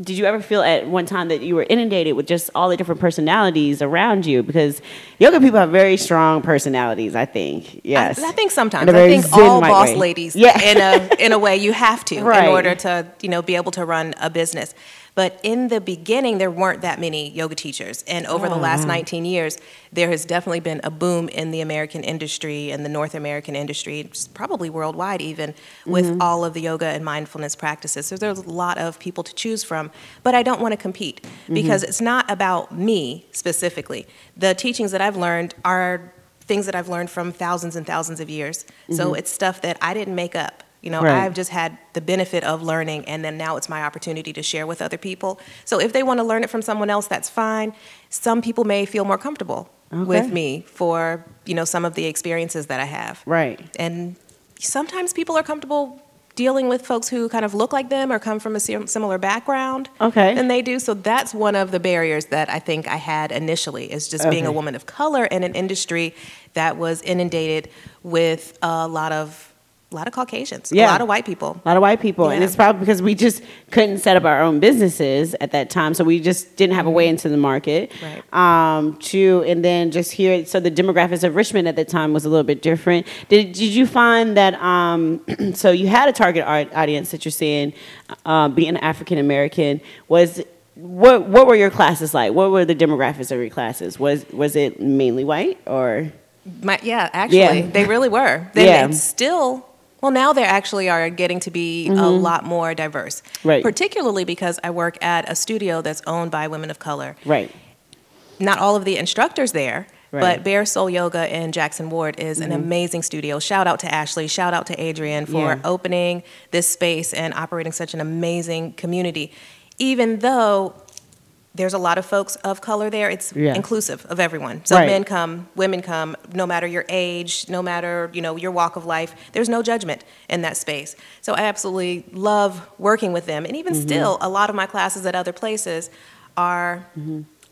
Did you ever feel at one time that you were inundated with just all the different personalities around you? Because yoga people have very strong personalities. I think. Yes, I, I think sometimes. I think all boss way. ladies, Yeah. in a in a way, you have to Right. in order to you know be able to run a business. But in the beginning, there weren't that many yoga teachers. And over the Oh, last wow. 19 years, there has definitely been a boom in the American industry and the North American industry, probably worldwide even, with Mm-hmm. all of the yoga and mindfulness practices. So there's a lot of people to choose from. But I don't want to compete Mm-hmm. because it's not about me specifically. The teachings that I've learned are things that I've learned from thousands and thousands of years. So it's stuff that I didn't make up. You know. Right. I've just had the benefit of learning, and then now it's my opportunity to share with other people. So if they want to learn it from someone else, that's fine. Some people may feel more comfortable with me for you know some of the experiences that I have. Right. And sometimes people are comfortable dealing with folks who kind of look like them or come from a similar background Okay. than they do. So that's one of the barriers that I think I had initially is just being a woman of color in an industry that was inundated with a lot of a lot of Caucasians, Yeah. a lot of white people. A lot of white people, and it's probably because we just couldn't set up our own businesses at that time, so we just didn't have a way into the market. Right. Um, to and then just here, so the demographics of Richmond at the time was a little bit different. Did did you find that? Um, so you had a target art audience that you're seeing, uh, being African American. Was what what were your classes like? What were the demographics of your classes? Was was it mainly white or? My, yeah, actually, Yeah. they really were. They Yeah. still. Well, now they actually are getting to be a lot more diverse. Mm-hmm. Right. Particularly because I work at a studio that's owned by women of color. Right. Not all of the instructors there, Right. but Bare Soul Yoga in Jackson Ward is an amazing studio. Shout out to Ashley. Shout out to Adrian for Yeah. opening this space and operating such an amazing community. Even though there's a lot of folks of color there. It's Yeah. inclusive of everyone. So Right. men come, women come, no matter your age, no matter, you know, your walk of life. There's no judgment in that space. So I absolutely love working with them. And even Mm-hmm. still, a lot of my classes at other places are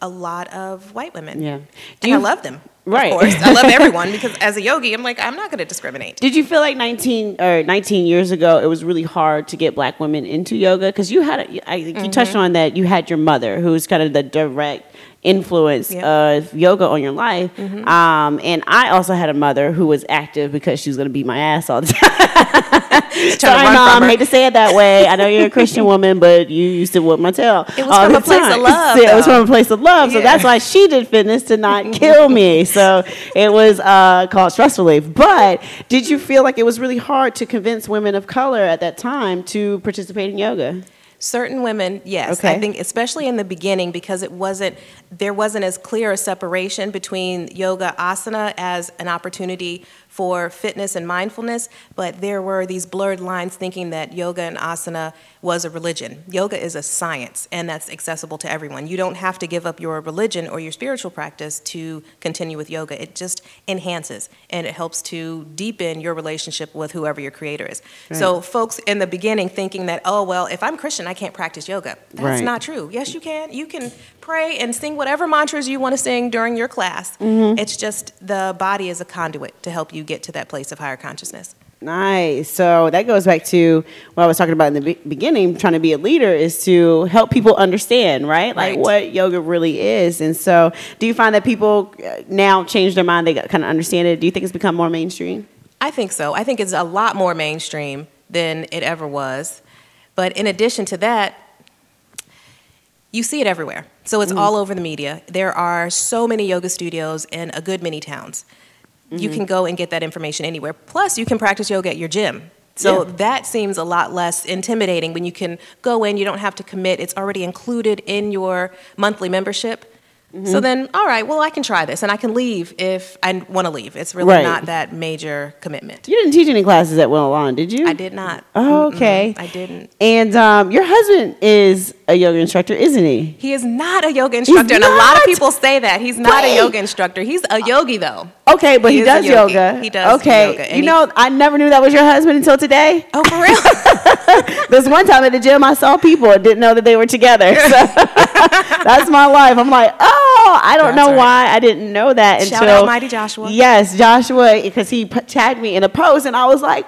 a lot of white women. Mm-hmm. Yeah. Do And I you- love them. Right. Of course. I love everyone because as a yogi, I'm like, I'm not going to discriminate. Did you feel like 19 or 19 years ago it was really hard to get black women into yoga because you had a, I, think you touched Mm-hmm. on that you had your mother who's kind of the direct influence Yep. Mm-hmm. of yoga on your life um, and I also had a mother who was active because she was going to beat my ass all the time Sorry, mom. Hate to say it that way. I know you're a Christian woman, but you used to whip my tail. It was from a place of love, Yeah, it was from a place of love. So that's why she did fitness to not kill me. So it was uh, called stress relief. But did you feel like it was really hard to convince women of color at that time to participate in yoga? Certain women, yes. Okay. I think especially in the beginning because it wasn't there wasn't as clear a separation between yoga asana as an opportunity for fitness and mindfulness, but there were these blurred lines thinking that yoga and asana was a religion. Yoga is a science and that's accessible to everyone. You don't have to give up your religion or your spiritual practice to continue with yoga. It just enhances and it helps to deepen your relationship with whoever your creator is. So folks in the beginning thinking that, oh well, if I'm Christian, I can't practice yoga. That's Right. not true. Yes, you can. You can pray and sing whatever mantras you want to sing during your class. Mm-hmm. It's just the body is a conduit to help you get to that place of higher consciousness. Nice. So that goes back to what I was talking about in the be- beginning. Trying to be a leader is to help people understand, right? Like Right. what yoga really is. And so, do you find that people uh, now change their mind? They kind of understand it. Do you think it's become more mainstream? I think so. I think it's a lot more mainstream than it ever was. But in addition to that, you see it everywhere. So it's mm. all over the media. There are so many yoga studios in a good many towns. You mm-hmm. can go and get that information anywhere. Plus, you can practice yoga at your gym. So Yeah. that seems a lot less intimidating when you can go in, you don't have to commit, it's already included in your monthly membership. So then, all right, well, I can try this and I can leave if I want to leave. It's really Right. not that major commitment. You didn't teach any classes at Willow Lawn, did you? I did not. Oh, Mm-mm, okay. I didn't. And um, your husband is a yoga instructor, isn't he? He is not a yoga instructor, and a lot of people say that he's not Wait. a yoga instructor. He's a yogi though. Okay, but He he, does yoga. He does Okay, yoga, you he- know, I never knew that was your husband until today. Oh, for real? There's one time at the gym I saw people and didn't know that they were together. So that's my life. I'm like, oh, I don't That's know right. why I didn't know that Shout until out Mighty Joshua. Yes, Joshua, because he p- tagged me in a post, and I was like,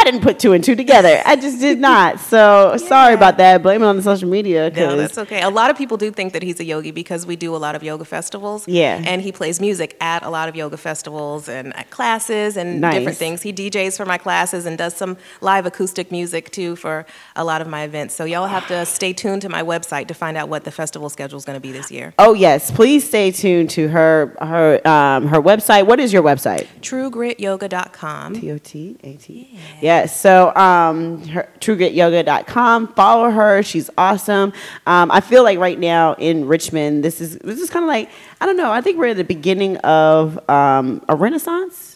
I didn't put two and two together. I just did not. So sorry about that. Blame it on the social media. No, that's okay. A lot of people do think that he's a yogi because we do a lot of yoga festivals. Yeah. And he plays music at a lot of yoga festivals and at classes and Nice. different things. He DJs for my classes and does some live acoustic music too for a lot of my events. So y'all have to stay tuned to my website to find out what the festival schedule is going to be this year. Oh yes, please stay tuned to her her um, her website. What is your website? TrueGritYoga.com. T O T A T. Yes. So um, her, TrueGritYoga.com. Follow her. She's awesome. Um, I feel like right now in Richmond, this is this is kind of like I don't know. I think we're at the beginning of um, a renaissance.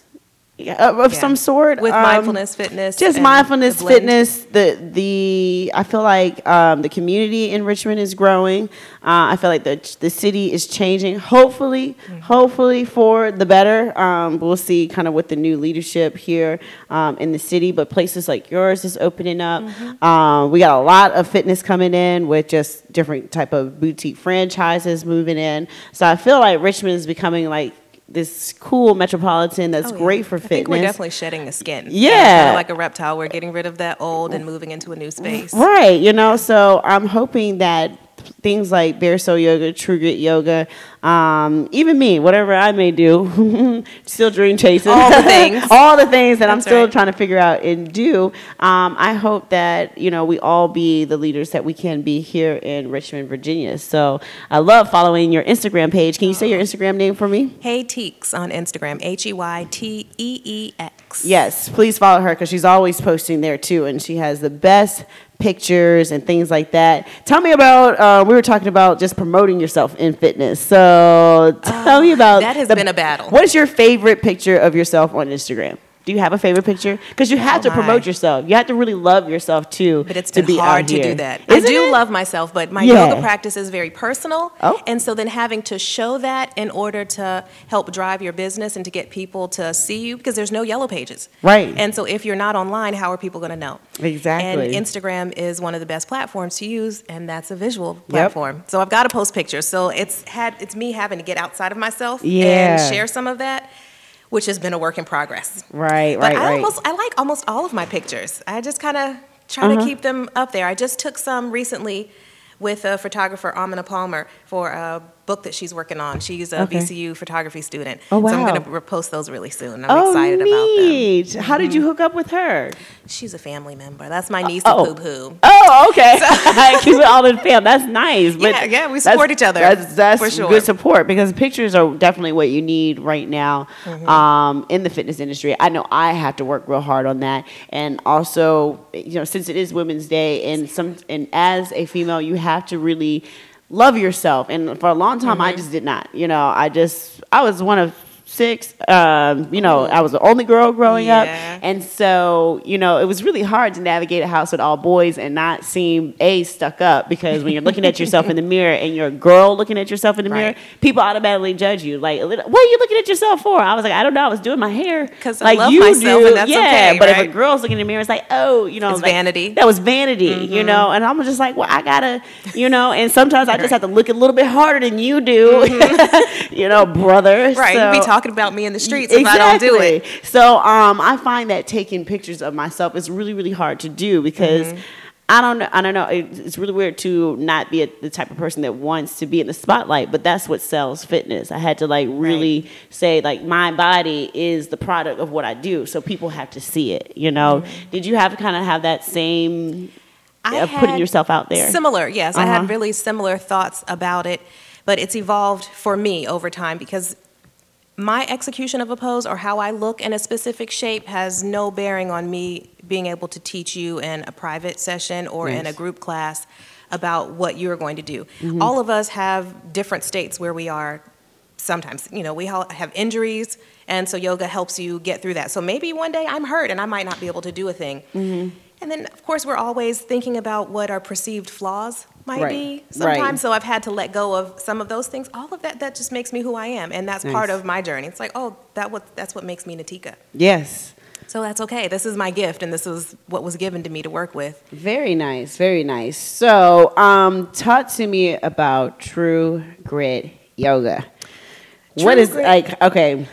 Yeah, of, of Yeah. some sort With Um, mindfulness, fitness, just mindfulness, the fitness. The the I feel like um, the community in Richmond is growing. Uh, I feel like the the city is changing. Hopefully, Mm-hmm. hopefully for the better. Um, we'll see kind of with the new leadership here um, in the city. But places like yours is opening up. Mm-hmm. Um, we got a lot of fitness coming in with just different type of boutique franchises moving in. So I feel like Richmond is becoming like this cool metropolitan that's Oh, yeah. great for I fitness. we're definitely shedding the skin. Yeah. Kind of like a reptile. We're getting rid of that old and moving into a new space. Right, you know, so I'm hoping that things like Bare Soul Yoga, True Grit Yoga, um, even me, whatever I may do, still dream chasing. All the things. all the things that I'm still right. trying to figure out and do. Um, I hope that, you know, we all be the leaders that we can be here in Richmond, Virginia. So I love following your Instagram page. Can you say your Instagram name for me? Hey Teex on Instagram. H E Y T E E X. Yes, please follow her because she's always posting there too, and she has the best pictures and things like that. Tell me about. Uh, we were talking about just promoting yourself in fitness. So tell me about that has the- been a battle. What is your favorite picture of yourself on Instagram? Do you have a favorite picture? Because you have Oh, to my. promote yourself. You have to really love yourself too. But it's to been be hard to do that. Isn't I do it? love myself, but my Yeah. yoga practice is very personal. Oh. And so then having to show that in order to help drive your business and to get people to see you, because there's no yellow pages. Right. And so if you're not online, how are people going to know? Exactly. And Instagram is one of the best platforms to use, and that's a visual platform. So I've got to post pictures. So it's had it's me having to get outside of myself Yeah. and share some of that, which has been a work in progress. Right, But right, I right. almost I like almost all of my pictures. I just kind of try Uh-huh. to keep them up there. I just took some recently with a photographer Amina Palmer for a book that she's working on. She's a Okay. VCU photography student. Oh, So I'm going to repost those really soon. I'm oh, excited about them. Mm-hmm. neat. How did you hook up with her? She's a family member. That's my niece oh. poo poo. Oh, okay. Keep it all in fam. That's nice. But Yeah, yeah, we support each other, That's that's for sure. good support because pictures are definitely what you need right now Mm-hmm. um, in the fitness industry. I know I have to work real hard on that, and also you know since it is Women's Day, and some and as a female, you have to really love yourself. And for a long time, Mm-hmm. I just did not. You know, I just I was one of six. Um, you know, I was the only girl growing up, and so, you know, it was really hard to navigate a house with all boys and not seem a stuck up because when you're looking at yourself in the mirror and you're a girl looking at yourself in the mirror, people automatically judge you. Like, what are you looking at yourself for? I was like, I don't know. I was doing my hair 'Cause I like love you myself do. and that's yeah, okay, but if a girl's looking in the mirror, it's like, oh, you know, It's like, vanity. That was vanity, you know. And I'm just like, well, I gotta, you know. And sometimes I just have to look a little bit harder than you do, you know, brother. Right. So- talking about me in the streets if I don't do it. so um, I find that taking pictures of myself is really, really hard to do because Mm-hmm. I don't know. I don't know. It's really weird to not be a, the type of person that wants to be in the spotlight, but that's what sells fitness. I had to like really say like my body is the product of what I do, so people have to see it. You know? Did you have to kind of have that same I of putting yourself out there? Similar, yes. I Uh-huh. had really similar thoughts about it, but it's evolved for me over time because my execution of a pose or how I look in a specific shape has no bearing on me being able to teach you in a private session or in a group class about what you're going to do. Mm-hmm. All of us have different states where we are sometimes you know we all have injuries and so yoga helps you get through that so maybe one day i'm hurt and i might not be able to do a thing Mm-hmm. and then of course we're always thinking about what our perceived flaws might Right, be right. sometimes so i've had to let go of some of those things all of that that just makes me who i am and that's part of my journey it's like oh that what that's what makes me nitika Yes. so that's okay this is my gift and this is what was given to me to work with Very nice, very nice. So, um, talk to me about True Grit Yoga. what True is Grit- like? Okay,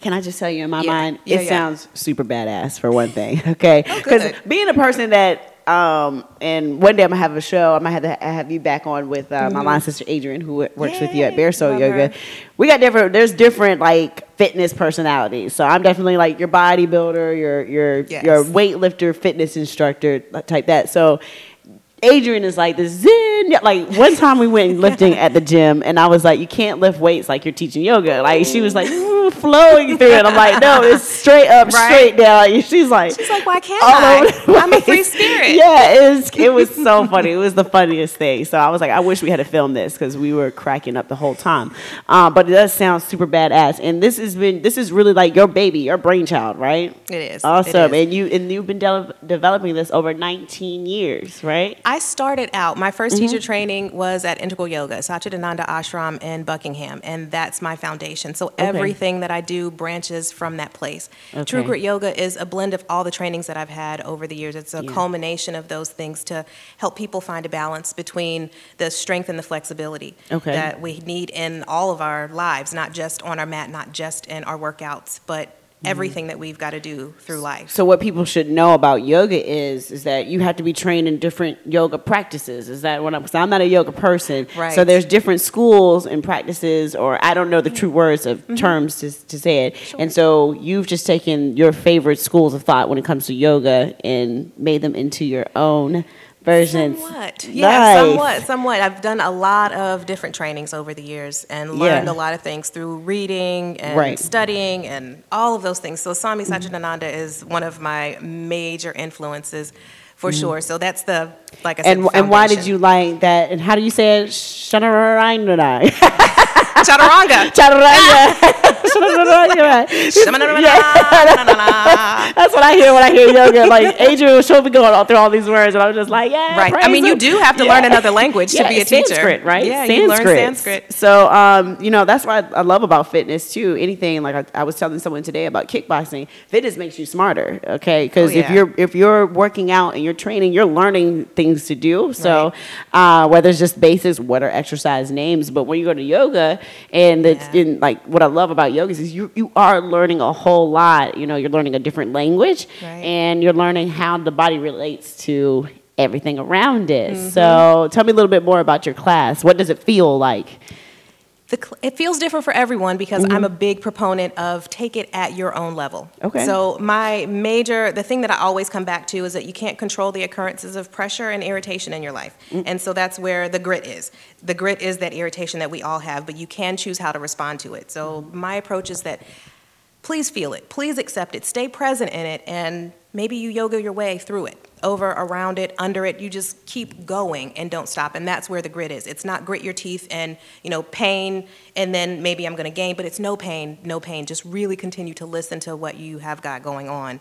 Can I just tell you in my Yeah. mind, Yeah, it yeah. sounds super badass for one thing. Okay, Oh, good. being a person that. Um, and one day I'm gonna have a show. I might have to have you back on with uh, my line sister Adrian, who wo- works with you at Yay, Bare Soul love Yoga. her. We got different. There's different like fitness personalities. So I'm definitely like your bodybuilder, your your Yes. your weightlifter, fitness instructor type that. So Adrian is like the Like one time we went lifting at the gym, and I was like, "You can't lift weights like you're teaching yoga." Like she was like flowing through it. I'm like, "No, it's straight up, Right. straight down." She's like, She's like, why can't I? I'm a free spirit. Yeah, it was it was so funny. It was the funniest thing. So I was like, I wish we had to film this because we were cracking up the whole time. Uh, but it does sound super badass, and this has been this is really like your baby, your brainchild, right? It is. Awesome, is. and you and you've been de- developing this over 19 years, right? I started out, my 1st Mm-hmm. Teacher training was at Integral Yoga, Satchidananda Ashram in Buckingham, and that's my foundation. So everything that I do branches from that place. True Grit Yoga is a blend of all the trainings that I've had over the years. It's a Yeah. culmination of those things to help people find a balance between the strength and the flexibility Okay. that we need in all of our lives, not just on our mat, not just in our workouts, but everything that we've got to do through life. Mm-hmm. So what people should know about yoga is is that you have to be trained in different yoga practices. Is that what I'm? Cause I'm not a yoga person. Right. So there's different schools and practices, or I don't know the true words of Mm-hmm. terms to to say it. And so you've just taken your favorite schools of thought when it comes to yoga and made them into your own versions. Somewhat. Yeah, Nice. somewhat, somewhat. I've done a lot of different trainings over the years and learned Yeah. a lot of things through reading and Right. studying and all of those things. So Swami Satchidananda is one of my major influences for sure. So that's the, like I said, Mm-hmm. And and why did you like that? And how do you say it? Shanararanganai. Chaturanga. Chaturanga. That's what I hear when I hear yoga. Like Adrian show me going all through all these words, and I'm just like, yeah. Right. I mean, you do have to learn another language to be a teacher. Sanskrit, right? Yeah, you learn Sanskrit. So, um, you know, that's what I love about fitness too. Anything like I, I was telling someone today about kickboxing, fitness makes you smarter. Okay, because Oh, if you're if you're working out and you're training, you're learning things to do. So, uh, whether it's just basics, what are exercise names, but when you go to yoga and it's Yeah. in like what I love about yoga is you you are learning a whole lot. You know, you're learning a different language Right. and you're learning how the body relates to everything around it. Mm-hmm. So, tell me a little bit more about your class. What does it feel like? The, cl- it feels different for everyone because I'm mm-hmm. a big proponent of take it at your own level. Okay. So my major, the thing that I always come back to is that you can't control the occurrences of pressure and irritation in your life, mm. and so that's where the grit is. The grit is that irritation that we all have, but you can choose how to respond to it. So my approach is that please feel it, please accept it, stay present in it, and maybe you yoga your way through it, over, around it, under it. You just keep going and don't stop, and that's where the grit is. It's not grit your teeth and you know pain, and then maybe I'm going to gain, but it's no pain, no pain. Just really continue to listen to what you have got going on,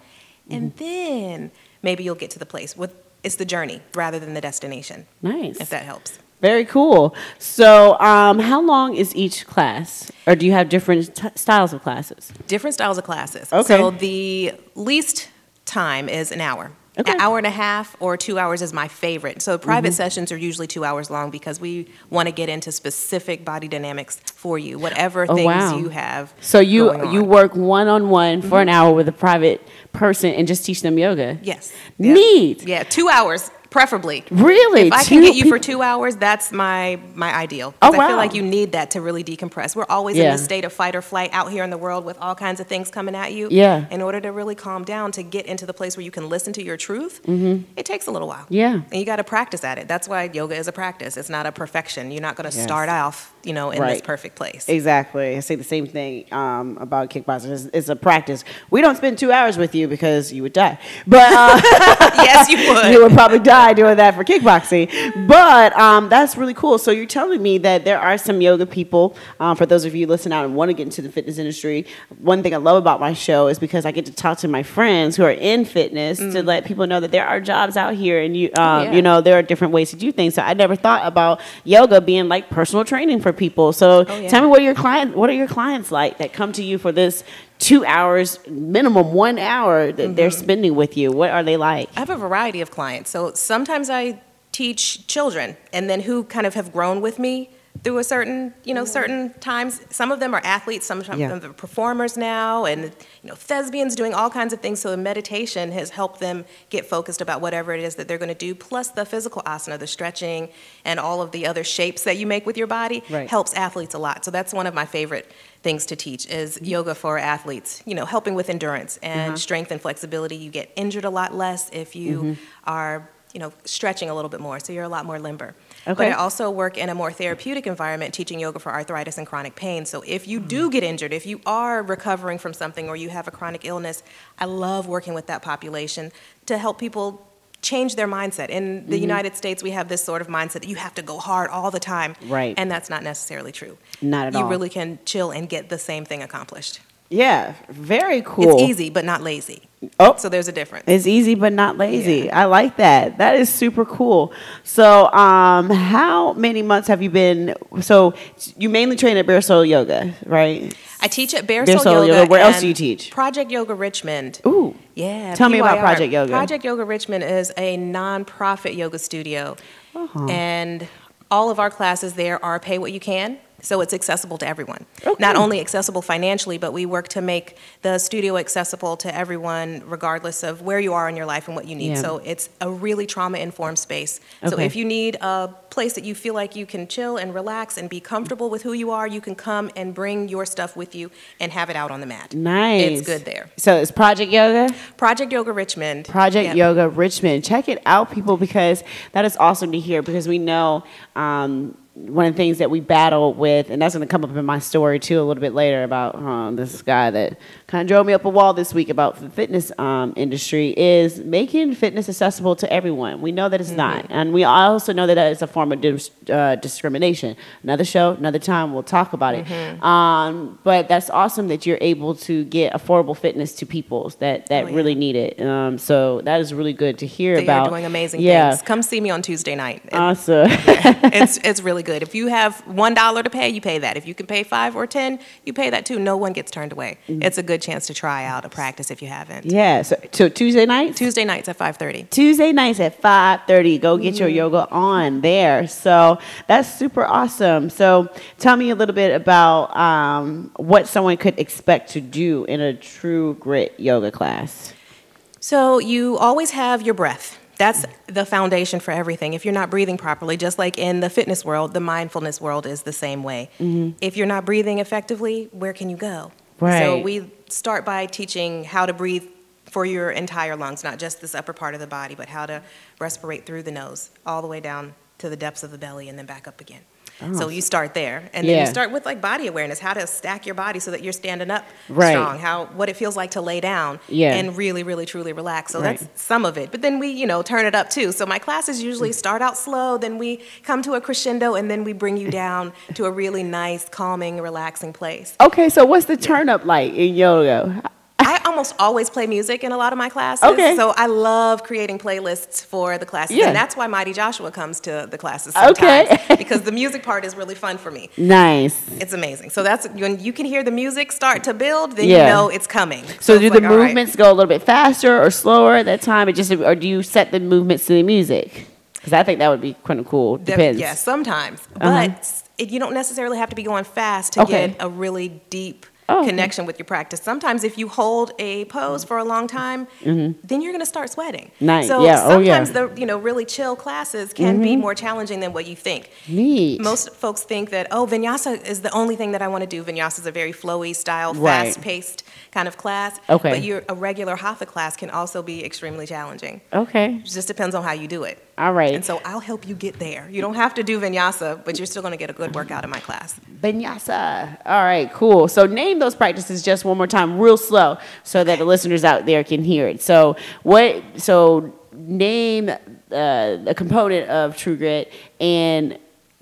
and then maybe you'll get to the place. With it's the journey rather than the destination. Nice. If that helps. Very cool. So, um, how long is each class, or do you have different t- styles of classes? different styles of classes. Okay. So the least time is an hour. Okay. An hour and a half or two hours is my favorite. So private Mm-hmm. sessions are usually two hours long because we want to get into specific body dynamics for you, whatever Oh, things wow. you have. So you you work one on one for an hour with a private person and just teach them yoga. Yes. Neat. Yeah, two hours preferably. Really? If I can get you for two hours, that's my my ideal. Oh, wow. I feel like you need that to really decompress. We're always in Yeah. this state of fight or flight out here in the world with all kinds of things coming at you. Yeah. In order to really calm down, to get into the place where you can listen to your truth, it takes a little while. Mm-hmm. Yeah. And you got to practice at it. That's why yoga is a practice. It's not a perfection. You're not going to Yes. start off, you know, in this perfect place. Exactly. I say the same thing um, about kickboxing. It's, it's a practice. We don't spend two hours with you because you would die. But uh, yes, you would. you would probably die doing that for kickboxing. But um, that's really cool. So you're telling me that there are some yoga people. Um, for those of you listening out and want to get into the fitness industry, one thing I love about my show is because I get to talk to my friends who are in fitness to let people know that there are jobs out here, and you, um, Mm. yeah. you know, there are different ways to do things. So I never thought about yoga being like personal training for people. So Oh, yeah. tell me what your clients, what are your clients like that come to you for this two hours, minimum one hour that they're Mm-hmm. spending with you? What are they like? I have a variety of clients. So sometimes I teach children, and then who kind of have grown with me through a certain, you know, certain times. Some of them are athletes, some of Yeah. them are performers now, and you know, thespians doing all kinds of things. So the meditation has helped them get focused about whatever it is that they're going to do. Plus the physical asana, the stretching, and all of the other shapes that you make with your body Right. helps athletes a lot. So that's one of my favorite things to teach is mm-hmm. yoga for athletes. You know, helping with endurance and uh-huh. strength and flexibility. You get injured a lot less if you mm-hmm. are, you know, stretching a little bit more. So you're a lot more limber. But I also work in a more therapeutic environment teaching yoga for arthritis and chronic pain. So if you do get injured, if you are recovering from something or you have a chronic illness, I love working with that population to help people change their mindset. In the mm-hmm. United States, we have this sort of mindset that you have to go hard all the time. Right. And that's not necessarily true. Not at you all. You really can chill and get the same thing accomplished. Yeah, very cool. It's easy, but not lazy. Oh. So there's a difference. It's easy but not lazy. I like that. That is super cool. So, um, how many months have you been? So, you mainly train at Bare Soul Yoga, right? I teach at Bare Bare Soul, Soul Yoga. Yoga. Where else do you teach? Project Yoga Richmond. Ooh. Yeah. Tell me about Project Yoga. Project Yoga Richmond is a nonprofit yoga studio. Uh-huh. And all of our classes there are pay what you can. So it's accessible to everyone. Okay. Not only accessible financially, but we work to make the studio accessible to everyone, regardless of where you are in your life and what you need. Yeah. So it's a really trauma informed space. So if you need a place that you feel like you can chill and relax and be comfortable with who you are, you can come and bring your stuff with you and have it out on the mat. Nice. It's good there. So, it's Project Yoga? Project Yoga Richmond. Project Yep. Yoga Richmond. Check it out, people, because that is awesome to hear. Because we know um, one of the things that we battle with, and that's going to come up in my story too a little bit later about um, this guy that kind of drove me up a wall this week about the fitness um, industry, is making fitness accessible to everyone. We know that it's not, and we also know that it's a form of dis- uh, discrimination. Another show, another time, we'll talk about it. Um, but that's awesome that you're able to get affordable fitness to people that that Oh, yeah. really need it. Um, so that is really good to hear They about. are doing amazing yeah. things. Come see me on Tuesday night. It- Awesome. it's it's really good. If you have one dollar to pay, you pay that. If you can pay five or ten, you pay that too. No one gets turned away. It's a good chance to try out a practice if you haven't. Yeah. So, so Tuesday nights. Tuesday nights at five thirty. Tuesday nights at 5:30 go get Mm-hmm. your yoga on there. So that's super awesome. So tell me a little bit about um, what someone could expect to do in a true grit yoga class. So you always have your breath. That's the foundation for everything. If you're not breathing properly, just like in the fitness world, the mindfulness world is the same way. If you're not breathing effectively, where can you go? Right. So we start by teaching how to breathe for your entire lungs, not just this upper part of the body, but how to respirate through the nose, all the way down to the depths of the belly and then back up again. Oh, so you start there, and then Yeah. you start with like body awareness, how to stack your body so that you're standing up Right. strong, how what it feels like to lay down, Yeah. and really, really, truly relax. So Right. that's some of it. But then we, you know, turn it up too. So my classes usually mm. start out slow, then we come to a crescendo, and then we bring you down to a really nice, calming, relaxing place. Okay, so what's the turn up like in yoga? I almost always play music in a lot of my classes. Okay. So I love creating playlists for the classes. Yeah. And that's why Mighty Joshua comes to the classes Okay. sometimes. because the music part is really fun for me. Nice. It's amazing. So that's when you can hear the music start to build, then Yeah. you know it's coming. So it's do the right. movements go a little bit faster or slower at that time? It just or do you set the movements to the music? Because I think that would be kind of cool. Dep- Depends. Yeah, sometimes. Uh-huh. But it, you don't necessarily have to be going fast to Okay. get a really deep Oh, okay. connection with your practice. Sometimes if you hold a pose for a long time, then you're going to start sweating. Mm-hmm. Nice. So Yeah. Oh, yeah. Mm-hmm. sometimes the you know really chill classes can be more challenging than what you think. Neat. Most folks think that oh vinyasa is the only thing that I want to do. Vinyasa is a very flowy style, Right. fast-paced kind of class. Okay. But your a regular hatha class can also be extremely challenging. Okay. It just depends on how you do it. All right. And so I'll help you get there. You don't have to do vinyasa, but you're still going to get a good workout in my class. Vinyasa. All right, cool. So name those practices just one more time, real slow, so that the listeners out there can hear it. So what? So name uh, a component of True Grit and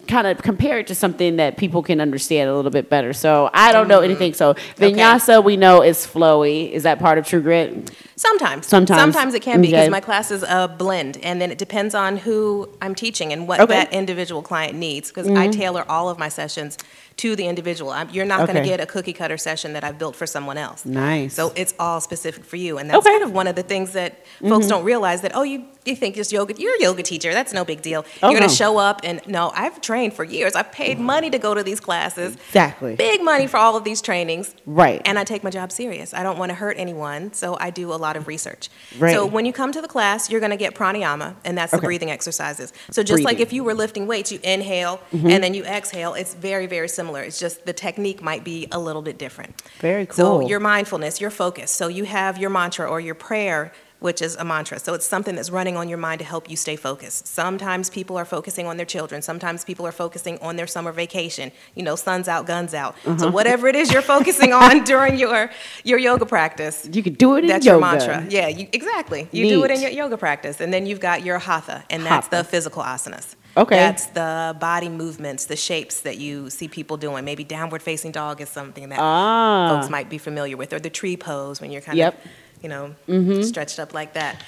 kind of compare it to something that people can understand a little bit better. So I don't know mm-hmm. anything. So vinyasa, we know is flowy. Is that part of True Grit? Sometimes. Sometimes. Sometimes it can be because Okay. my class is a blend, and then it depends on who I'm teaching and what Okay. that individual client needs. Because I mm-hmm. tailor all of my sessions to the individual. I'm, you're not going to get a cookie cutter session that I've built for someone else. Nice. So it's all specific for you, and that's Okay. kind of one of the things that folks mm-hmm. don't realize that oh you you think just yoga, you're a yoga teacher. That's no big deal. Oh, you're going no. to show up and no, I've trained for years. I've paid money to go to these classes. Exactly. Big money for all of these trainings. Right. And I take my job serious. I don't want to hurt anyone, so I do a lot of research. Right. So when you come to the class, you're going to get pranayama, and that's the breathing exercises. So just like if you were lifting weights, you inhale mm-hmm. and then you exhale. It's very, very similar. It's just the technique might be a little bit different. Very cool. So your mindfulness, your focus. So you have your mantra or your prayer, which is a mantra. So it's something that's running on your mind to help you stay focused. Sometimes people are focusing on their children. Sometimes people are focusing on their summer vacation. You know, sun's out, guns out. Uh-huh. So whatever it is you're focusing on during your your yoga practice, You can do it in that's yoga. your mantra. Yeah, you, exactly. You do it in your yoga practice, and then you've got your hatha, and that's Hatha. the physical asanas. Okay. That's the body movements, the shapes that you see people doing. Maybe downward facing dog is something that Ah. folks might be familiar with, or the tree pose when you're kind Yep. of, you know, stretched up like that.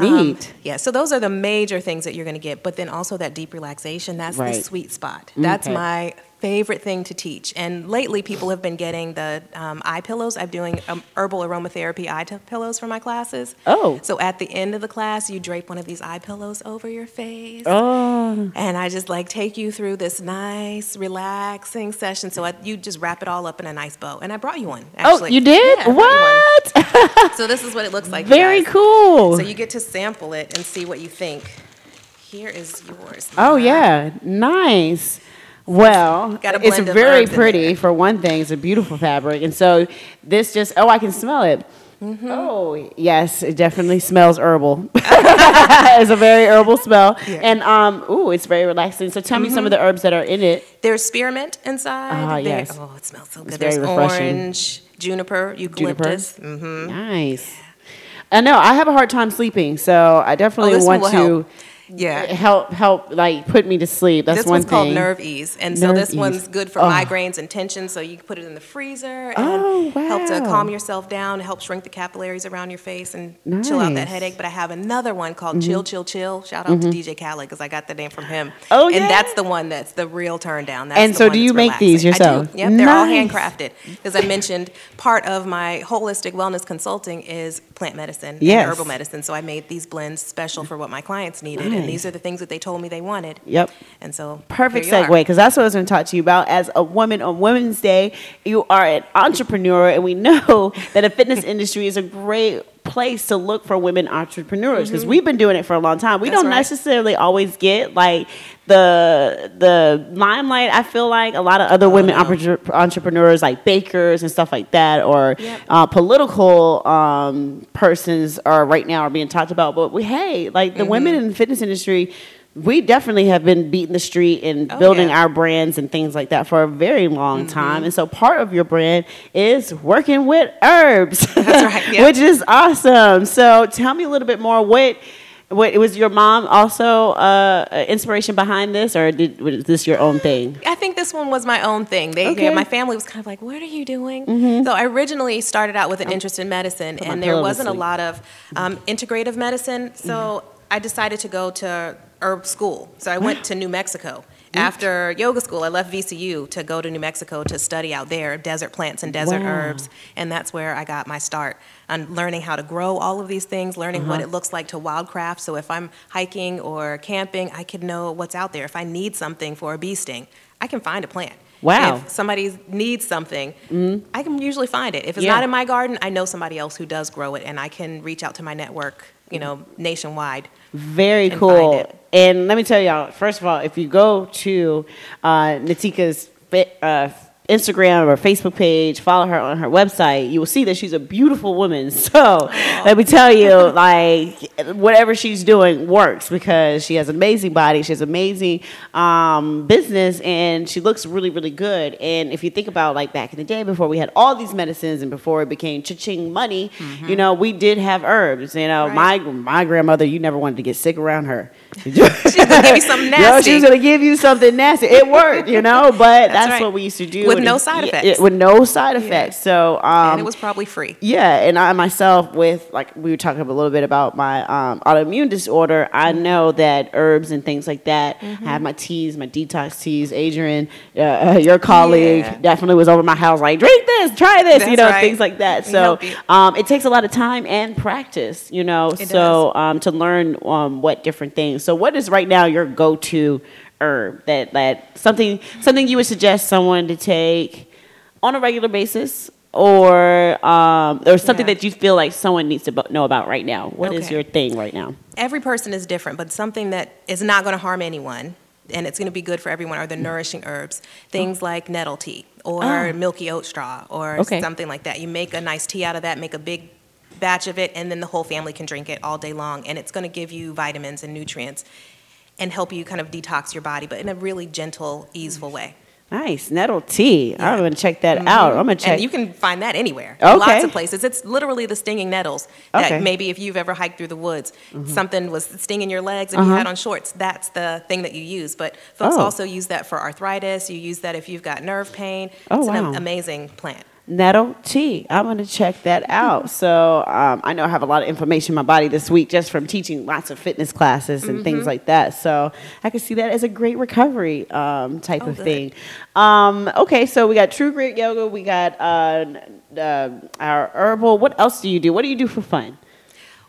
Um, Neat. yeah, so those are the major things that you're going to get, but then also that deep relaxation, that's the sweet spot. That's Okay. my favorite thing to teach. And lately, people have been getting the um, eye pillows. I'm doing um, herbal aromatherapy eye t- pillows for my classes. Oh. So at the end of the class, you drape one of these eye pillows over your face. oh. And I just like take you through this nice, relaxing session. So I, you just wrap it all up in a nice bow. And I brought you one. Oh, Actually. you did? Yeah, you what? So this is what it looks like. Very cool. So you get to sample it and see what you think. Here is yours. oh yeah, nice. Well, it's very pretty for one thing. It's a beautiful fabric, and so this just oh, I can smell it. Mm-hmm. Oh yes, it definitely smells herbal. it's a very herbal smell, and um, ooh, it's very relaxing. So tell me some of the herbs that are in it. There's spearmint inside. There- yes. Oh, it smells so It's good. very There's orange, juniper, eucalyptus. hmm Nice. I know I have a hard time sleeping, so I definitely Oh, want to help. Yeah. help help like put me to sleep. That's one thing. this one one's thing. called Nerve Ease, and so this Ease. one's good for Oh. migraines and tension. So you can put it in the freezer and Oh, help to calm yourself down, help shrink the capillaries around your face, and chill out that Mm-hmm. headache. But I have another one called Chill Chill Chill. Shout out to DJ Khaled because I got the name from him. Oh, yeah. and that's the one that's the real turn down. That's And so do you make these relaxing. I yourself? Yep, they're all handcrafted. Because I mentioned part of my holistic wellness consulting is plant medicine Yes. and herbal medicine. So I made these blends special for what my clients needed, and these are the things that they told me they wanted. Yep. And so Perfect segue because that's what I was going to talk to you about. As a woman on Women's Day, you are an entrepreneur, and we know that the fitness industry is a great place to look for women entrepreneurs because we've been doing it for a long time. We Mm-hmm. That's don't right. necessarily always get like the the limelight. I feel like a lot of other women no. entre- entrepreneurs, like bakers and stuff like that, or Yep. uh, political um, persons, are right now are being talked about. But we, hey, like the women Mm-hmm. in the fitness industry. We definitely have been beating the street and Oh, building yeah. Mm-hmm. our brands and things like that for a very long time. And so part of your brand is working with herbs. That's right, yeah. Which is awesome. So tell me a little bit more. What what was your mom also uh, uh, inspiration behind this, or did was this your own thing? I think this one was my own thing. They, Okay. yeah, my family was kind of like, "What are you doing?" So I originally started out with an interest in medicine, and there wasn't a lot of um, integrative medicine. So I decided to go to herb school. So I went to New Mexico. After yoga school, I left VCU to go to New Mexico to study out there desert plants and desert Wow. herbs, and that's where I got my start on learning how to grow all of these things, learning Uh-huh. what it looks like to wildcraft. So if I'm hiking or camping, I can know what's out there. If I need something for a bee sting, I can find a plant. Wow. If somebody needs something, I can usually find it. If it's Yeah. not in my garden, I know somebody else who does grow it, and I can reach out to my network, you know, nationwide. Very and cool. it. And let me tell y'all, first of all, if you go to uh, Nitika's uh, Instagram or Facebook page, follow her on her website, you will see that she's a beautiful woman. So let me tell you, like, whatever she's doing works because she has an amazing body, she has amazing um, business, and she looks really, really good. And if you think about, like, back in the day before we had all these medicines and before it became cha-ching money, you know, we did have herbs. You know, Right. my my grandmother, you never wanted to get sick around her. She's gonna give you something Yo, nasty. she was gonna give you something nasty. It worked, you know, but that's, right. what we used to do. With no side effects. it- with no side effects. So, um, and it was probably free. yeah, and I myself, with like we were talking a little bit about my um, autoimmune disorder, I Mm-hmm. know that herbs and things like that. I have my teas, my detox teas. Adrian, uh, uh, your colleague, Yeah. definitely was over my house like, drink this, try this, you know, right. things like that. So um, it takes a lot of time and practice, you know, It so um, to learn um, what different things. So what is right now your go-to herb that that something something you would suggest someone to take on a regular basis? Or um, or something Yeah. that you feel like someone needs to know about right now. What is Okay. your thing right now? Every person is different, but something that is not going to harm anyone and it's going to be good for everyone are the nourishing herbs. Things like nettle tea or Oh. milky oat straw or Okay. something like that. You make a nice tea out of that, make a big batch of it, and then the whole family can drink it all day long. And it's going to give you vitamins and nutrients and help you kind of detox your body, but in a really gentle, easeful way. Nice nettle tea. Yeah. I'm gonna check that out. I'm gonna check. And you can find that anywhere. Okay. Lots of places. It's literally the stinging nettles that Okay. Mm-hmm. maybe if you've ever hiked through the woods, something was stinging your legs and you had on shorts, that's the thing that you use. But folks Uh-huh. Oh. also use that for arthritis. You use that if you've got nerve pain. Oh, it's an wow. am- amazing plant. Nettle tea. I'm going to check that out. So um, I know I have a lot of information in my body this week just from teaching lots of fitness classes and things Mm-hmm. like that. So I can see that as a great recovery um, type Oh, of good. thing. Um, okay, so we got True Grit Yoga. We got uh, uh, our herbal. What else do you do? What do you do for fun?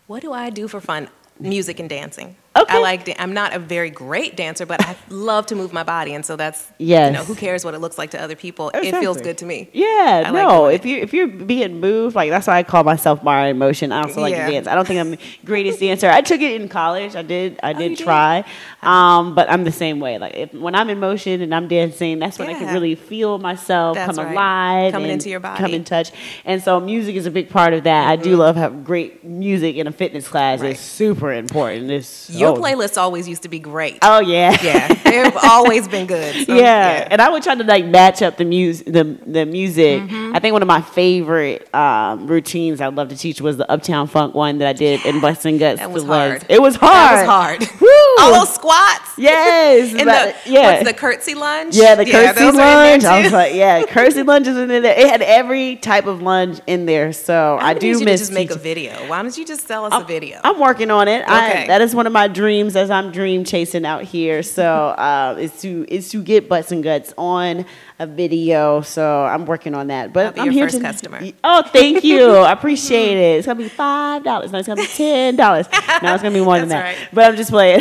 What do I do for fun? Music and dancing. Okay. I like. I'm not a very great dancer, but I love to move my body, and so that's. Yes. You know, who cares what it looks like to other people? It feels good to me. Yeah, I like no. doing if you if you're being moved, like that's why I call myself Mara in motion. I also like Yeah. to dance. I don't think I'm the greatest dancer. I took it in college. I did. I did you did? try, um, but I'm the same way. Like if, when I'm in motion and I'm dancing, that's when I can really feel myself That's come right. alive, Coming into your body, come in touch. And so music is a big part of that. I do love have great music in a fitness class. Mm-hmm. Right. It's super important. It's Your so- playlist always used to be great. Oh yeah. Yeah, they've always been good. So, yeah. and I would try to like match up the music. The the music. Mm-hmm. I think one of my favorite um, routines I'd love to teach was the Uptown Funk one that I did in Butts and Guts. That was hard. It was hard. That was hard. Woo! All those squats. Yes. And but- the, yeah. what's the curtsy lunge? yeah, the curtsy in there lunge. I was like, yeah, curtsy lunges in there. It had every type of lunge in there. So I, I do need you miss just make a video. Why don't you just sell us a video? I'm working on it. I, Okay. that is one of my dreams as I'm dream chasing out here. So uh, is to is to get butts and guts on a video. So I'm working on that. But I'm your here first to, customer. Oh, thank you. I appreciate it. It's gonna be five dollars. No, it's gonna be ten dollars. No, it's gonna be more than that. Right. But I'm just playing.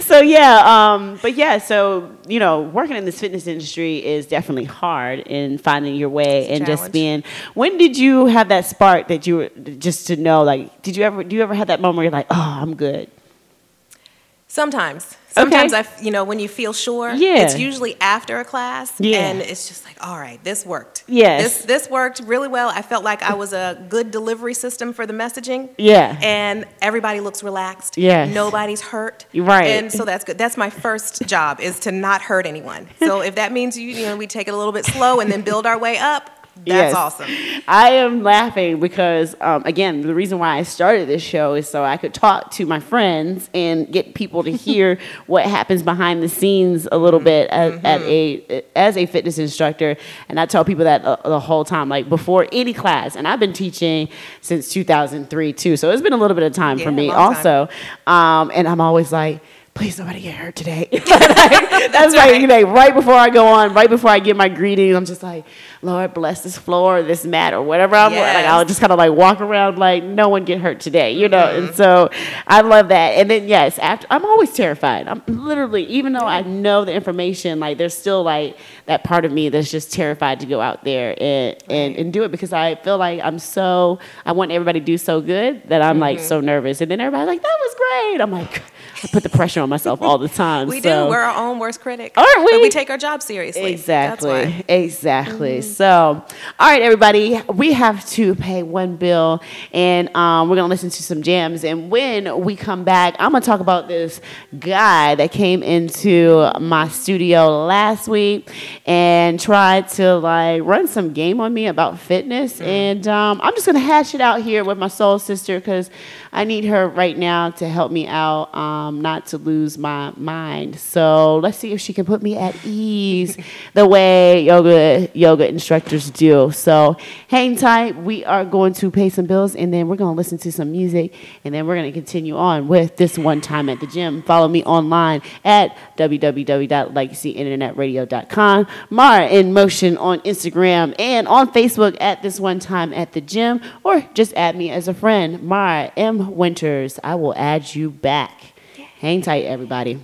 so yeah, um, but yeah, so you know, working in this fitness industry is definitely hard in finding your way It's and just being. When did you have that spark that you were just to know? Like, did you ever do you ever have that moment where you're like, oh, I'm good? Sometimes. Sometimes Okay. I, you know, when you feel sure, Yeah. it's usually after a class, Yeah. and it's just like, all right, this worked. Yes. this this worked really well. I felt like I was a good delivery system for the messaging. Yeah. and everybody looks relaxed. Yes. nobody's hurt. Right. and so that's good. That's my first job is to not hurt anyone. So if that means you, you know, we take it a little bit slow and then build our way up, that's Yes. awesome. I am laughing because, um, again, the reason why I started this show is so I could talk to my friends and get people to hear what happens behind the scenes a little bit as, at a as a fitness instructor. And I tell people that uh, the whole time, like before any class. And I've been teaching since 2003 too, so it's been a little bit of time for me also. Um, and I'm always like. Please nobody get hurt today. That's, like, right. you know, right before I go on, right before I get my greeting, I'm just like, Lord bless this floor, this mat, or whatever I'm like. I'll just kind of like walk around like no one get hurt today, you know. Mm-hmm. And so I love that. And then yes, after I'm always terrified. I'm literally, even though I know the information, like there's still like that part of me that's just terrified to go out there and and, and do it because I feel like I'm so I want everybody to do so good that I'm like Mm-hmm. so nervous. And then everybody's like, that was great. I'm like, I put the pressure on myself all the time. We so. do. We're our own worst critic. Aren't we? But we take our job seriously. Exactly. That's why. Exactly. So, all right, everybody, we have to pay one bill, and um, we're gonna listen to some jams. And when we come back, I'm gonna talk about this guy that came into my studio last week and tried to like run some game on me about fitness. And um, I'm just gonna hash it out here with my soul sister because I need her right now to help me out. Um, um, not to lose my mind. So let's see if she can put me at ease the way yoga yoga instructors do. So hang tight. We are going to pay some bills and then we're going to listen to some music and then we're going to continue on with this one time at the gym. Follow me online at www.legacyinternetradio.com. Mara in motion on Instagram and on Facebook at this one time at the gym or just add me as a friend. Mara M Winters. I will add you back. Hang tight, everybody.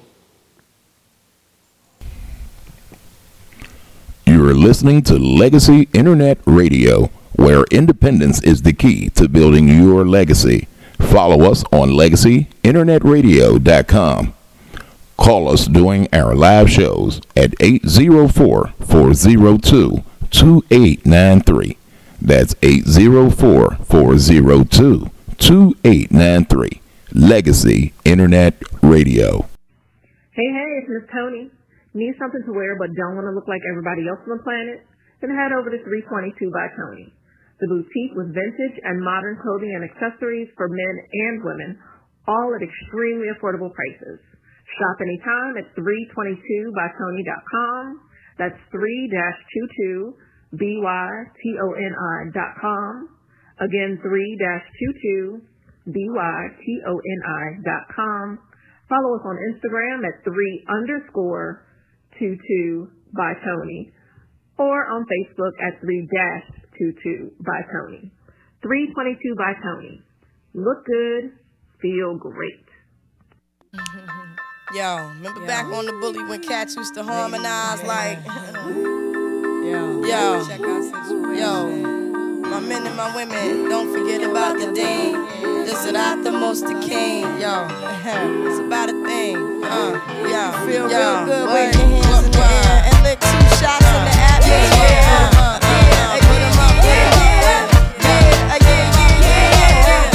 You're listening to Legacy Internet Radio, where independence is the key to building your legacy. Follow us on legacyinternetradio.com. Call us during our live shows at 804 402 2893. That's 804 402 2893. Legacy Internet Radio. Hey, hey, it's Miss Toni. Need something to wear but don't want to look like everybody else on the planet? Then head over to 322 by Toni. The boutique with vintage and modern clothing and accessories for men and women, all at extremely affordable prices. Shop anytime at 322bytoni.com. That's 3-22 B-Y-T-O-N-I.com. Again, 3-22 B-Y-T-O-N-I.com. Follow us on Instagram at 3 underscore 22 by Toni or on Facebook at 3 dash 22 by Toni. 322 by Toni. Look good, feel great. Yo, remember back on the bully when cats used to harmonize like Yo, Yo. check out situation. Yo, my men and my women, don't forget about the dean. This is not the most the king. Yo, it's about a thing. Uh, yo, Feel yo, real good, wave wave your hands in the air and lick two shots in the atmosphere. Uh, uh, uh, put 'em up, put 'em up. Yeah, uh, yeah, yeah, yeah, yeah.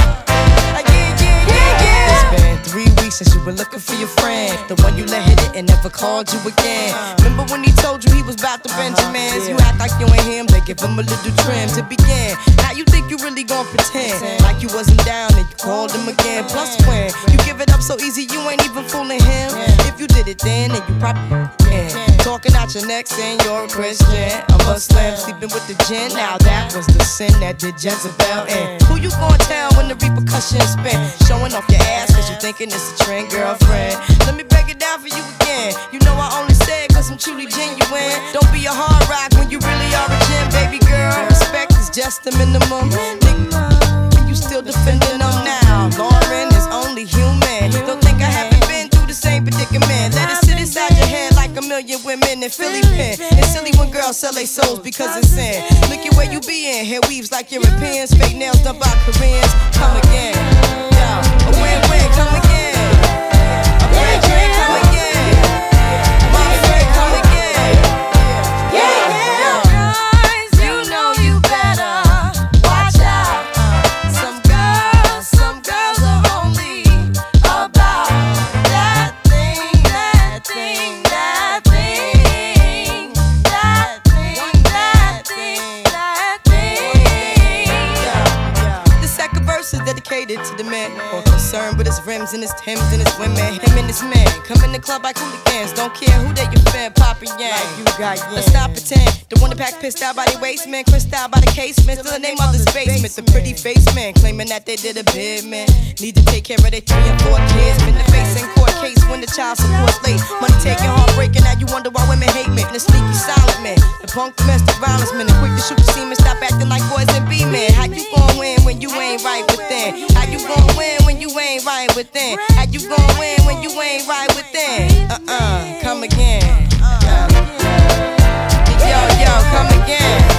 Uh, yeah, yeah, yeah, yeah. It's been three weeks since you were looking for your friend. The one you let hit it and never called you again. Remember when he told you he was about to Benjamins? Uh-huh. You act like you ain't him, they give him a little trim to begin. Now you think you really gon' pretend like you wasn't down and you called him again. Plus when you give it up so easy, you ain't even fooling him. If you did it then, then you probably can. Talking out your neck saying you're a Christian, a Muslim, sleeping with the gin. Now that was the sin that did Jezebel in. Who you gonna tell when the repercussions spin? Showing off your ass cause you thinking it's a trend, girlfriend. Let me break it down for you again. You know I only say it cause I'm truly genuine. Don't be a hard rock when you really are a gem, baby girl. Respect is just the minimum. Nigga, you still defending them now. Lauryn is only human. Don't think I haven't been through the same predicament. Let it sit inside your head like a million women in Philly Penn. It's silly when girls sell their souls because it's sin. Look at where you be in. Hair weaves like Europeans. Fake nails done by Koreans. Come again. Club like hooligans. Don't care who they your fan, poppin' yang. you got Let's stop pretend. The one that pack pissed out by the waistman, crissed out by the casement. Still the name of this basement. The pretty face man claiming that they did a bid, man. Need to take care of their three and four kids. Been the face in court case when the child support's late. Money taking, heartbreaking. Now you wonder why women hate me. The sneaky silent man, the punk domestic violence man, the quick to shoot the semen. Stop acting like boys and be men. How you gon' win when you ain't right within? How you gon' win when you ain't right within? How you gon' win when you ain't right within? Uh uh, come again. Come again.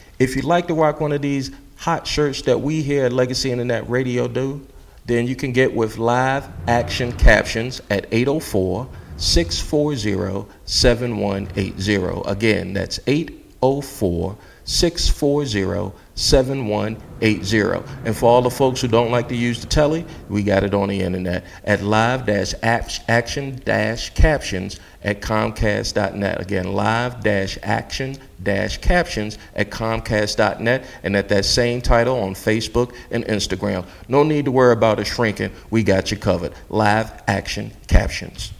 If you'd like to rock one of these hot shirts that we here at Legacy Internet Radio do, then you can get with live action captions at 804 640 7180. Again, that's 804 640 7180. And for all the folks who don't like to use the telly, we got it on the internet at live action captions at comcast.net. Again, live action captions at comcast.net and at that same title on Facebook and Instagram. No need to worry about it shrinking. We got you covered. Live action captions.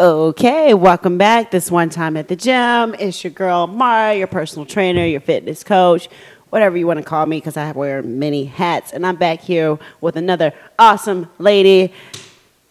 Okay, welcome back. This one time at the gym. It's your girl Mara, your personal trainer, your fitness coach, whatever you want to call me, because I wear many hats. And I'm back here with another awesome lady.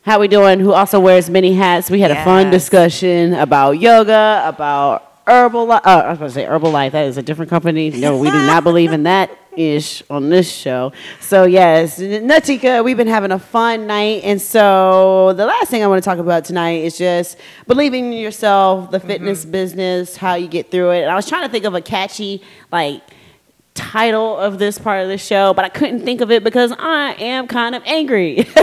How we doing? Who also wears many hats? We had a fun discussion about yoga, about herbal. Uh, I was going to say herbal life. That is a different company. No, we do not believe in that ish on this show. So yes, Nitika, we've been having a fun night, and so the last thing I want to talk about tonight is just believing in yourself, the fitness mm-hmm. business, how you get through it. And I was trying to think of a catchy like title of this part of the show, but I couldn't think of it because I am kind of angry.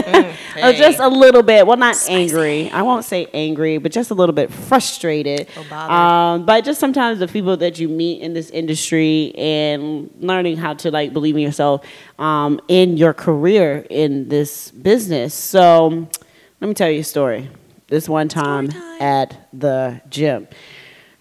Uh, just a little bit. Well, not angry. I won't say angry, but just a little bit frustrated. Um, but just sometimes the people that you meet in this industry and learning how to like believe in yourself um, in your career in this business. So let me tell you a story. This one time at the gym.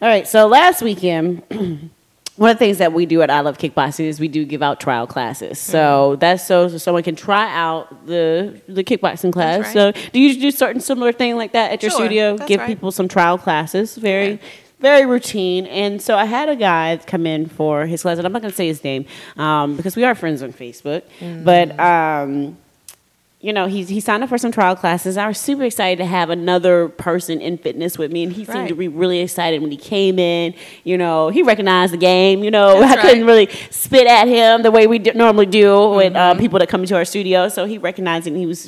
All right, so last weekend, one of the things that we do at I Love Kickboxing is we do give out trial classes. So that's so, so someone can try out the the kickboxing class. right. So do you do certain similar thing like that at your Sure, studio? that's give right. people some trial classes. Very. Very routine, and so I had a guy come in for his class, and I'm not going to say his name um, because we are friends on Facebook. But um, you know, he he signed up for some trial classes. I was super excited to have another person in fitness with me, and he seemed Right. to be really excited when he came in. You know, he recognized the game. You know, That's I couldn't really spit at him the way we d- normally do with uh, Mm-hmm. people that come into our studio. So he recognized it. And he was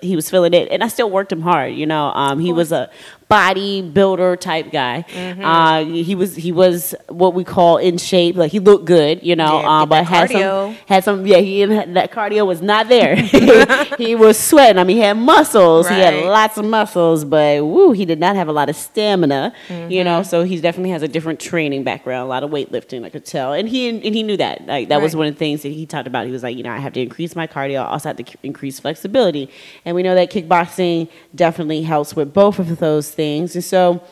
he was feeling it, and I still worked him hard. You know, um, he was a bodybuilder type guy. Mm-hmm. Uh, he was he was what we call in shape. Like he looked good. You know, Yeah, uh, but had cardio. some had some yeah he that cardio was not there he was sweating i mean he had muscles he had lots of muscles but woo he did not have a lot of stamina you Mm-hmm. know so he definitely has a different training background a lot of weightlifting i could tell and he and he knew that like that was one of the things that he talked about he was like you know i have to increase my cardio i also have to increase flexibility and we know that kickboxing definitely helps with both of those things and so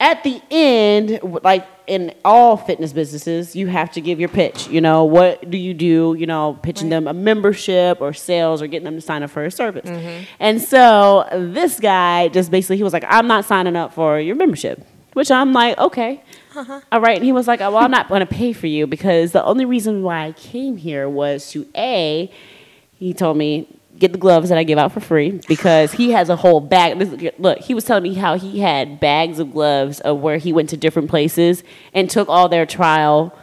at the end, like in all fitness businesses, you have to give your pitch. You know, what do you do? You know, pitching them a membership or sales or getting them to sign up for a service. Mm-hmm. And so this guy just basically, he was like, I'm not signing up for your membership, which I'm like, okay. Uh-huh. All right. And he was like, oh, well, I'm not going to pay for you because the only reason why I came here was to A, he told me get the gloves that I give out for free because he has a whole bag. this- Look, he was telling me how he had bags of gloves of where he went to different places and took all their trial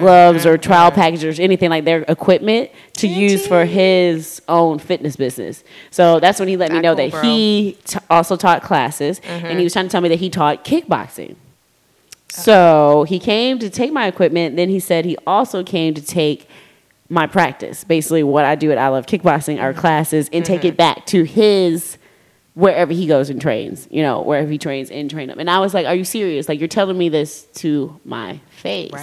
gloves or trial packages or anything like their equipment to use for his own fitness business. So that's when he let me Not know cool, that bro. he t- also taught classes and he was trying to tell me that he taught kickboxing. So he came to take my equipment. Then he said he also came to take my practice, basically what I do at I Love Kickboxing, our classes, and take it back to his wherever he goes and trains, you know, wherever he trains and train him. And I was like, Are you serious? Like, you're telling me this to my face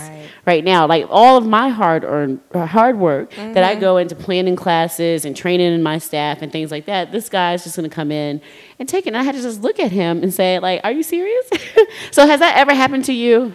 Right. now. Like, all of my hard earned, uh, hard work that I go into planning classes and training in my staff and things like that, this guy's just gonna come in and take it. And I had to just look at him and say, like, Are you serious? so, has that ever happened to you?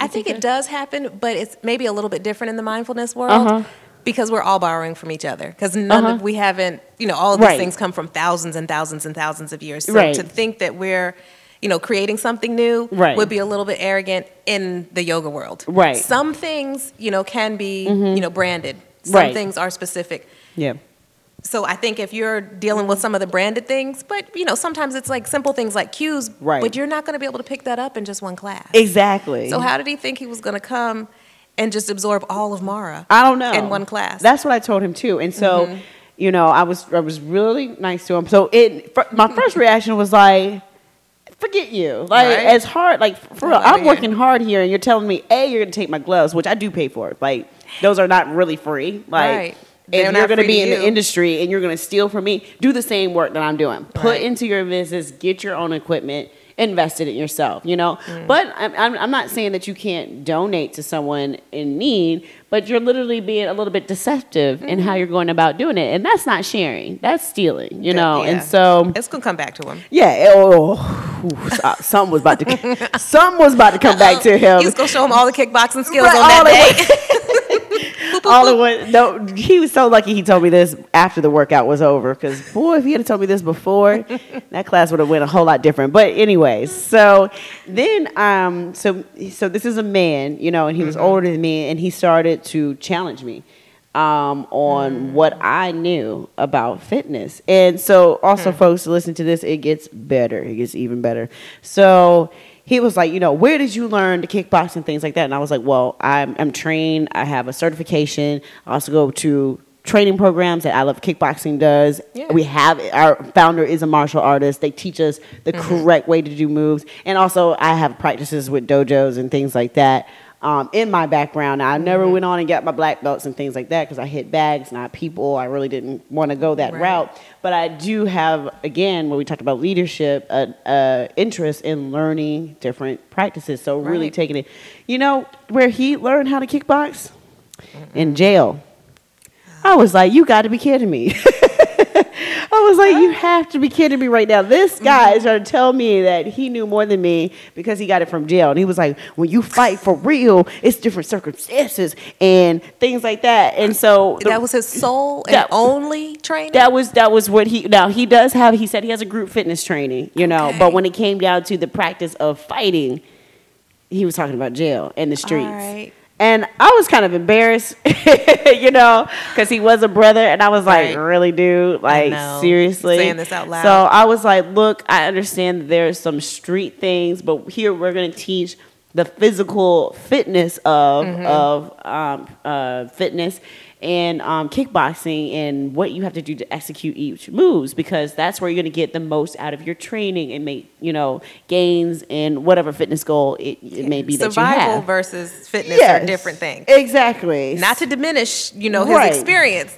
I think it does happen, but it's maybe a little bit different in the mindfulness world Uh-huh. because we're all borrowing from each other. Because none Uh-huh. of we haven't, you know, all of these Right. things come from thousands and thousands and thousands of years. So Right. to think that we're, you know, creating something new Right. would be a little bit arrogant in the yoga world. Right. Some things, you know, can be, Mhm. you know, branded. Some Right. things are specific. Yeah. So I think if you're dealing with some of the branded things, but you know, sometimes it's like simple things like cues, Right. but you're not going to be able to pick that up in just one class. Exactly. So how did he think he was going to come and just absorb all of Mara? I don't know. In one class. That's what I told him too. And so, Mhm. you know, I was I was really nice to him. So it my first reaction was like, forget you. Like Right. as hard like for real, I'm working hard here and you're telling me, A, you're gonna take my gloves, which I do pay for. Like those are not really free. Like Right. They're if you're be to in the industry and you're gonna steal from me, do the same work that I'm doing. Put Right. into your business, get your own equipment, invest in yourself, you know? Mm. But I'm, I'm, not saying that you can't donate to someone in need, but you're literally being a little bit deceptive in Mm-hmm. how you're going about doing it. And that's not sharing, that's stealing, you know? Yeah. And so. it's going to come back to him. Yeah, it- oh, ooh, something was about to, something was about to come back to him. He was going to show him all the kickboxing skills Right, on that day. all it was no he was so lucky he told me this after the workout was over because boy if he had told me this before that class would have went a whole lot different but anyways so then um so so this is a man you know and he was older than me and he started to challenge me um, on what I knew about fitness. And so, also, folks, listen to this, it gets better. It gets even better. So, he was like, you know, where did you learn the kickboxing, things like that? And I was like, well, I'm, I'm trained, I have a certification. I also go to training programs that I Love Kickboxing does. Yeah. We have, our founder is a martial artist. They teach us the mm-hmm. correct way to do moves. And also, I have practices with dojos and things like that um, in my background. I never went on and got my black belts and things like that because I hit bags, not people. I really didn't want to go that Right. route. But I do have, again, when we talked about leadership, a, a interest in learning different practices. So really taking it. You know where he learned how to kickbox? In jail. I was like, you got to be kidding me. I was like, you have to be kidding me right now. This guy mm-hmm. is trying to tell me that he knew more than me because he got it from jail. And he was like, when you fight for real, it's different circumstances and things like that. And so the- that was his sole and That- only training? that was that was what he now he does have he said he has a group fitness training, you know, Okay. but when it came down to the practice of fighting, he was talking about jail and the streets. And I was kind of embarrassed, you know, because he was a brother, and I was like, Right. "Really, dude? Like, seriously?" Saying this out loud. So I was like, "Look, I understand that there's some street things, but here we're going to teach the physical fitness of Mm-hmm. of um, uh, fitness and um, kickboxing and what you have to do to execute each moves because that's where you're going to get the most out of your training and make you know gains in whatever fitness goal it, it may be that you Survival versus fitness Yes. are different things. Exactly. Not to diminish, you know, his Right. experience,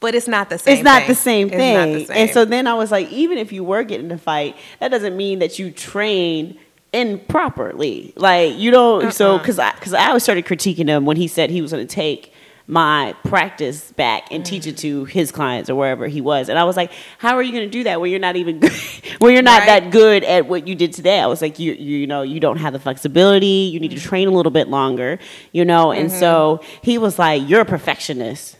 but it's not the same. it's not thing. the same thing. the same. And so then I was like, even if you were getting to fight, that doesn't mean that you train improperly. Like you don't. So Uh-uh. because I because I always started critiquing him when he said he was going to take my practice back and teach it to his clients or wherever he was. And i was like how are you going to do that when you're not even good when you're not Right. that good at what you did today? I was like you you know you don't have the flexibility. You need to train a little bit longer you know? And so he was like you're a perfectionist.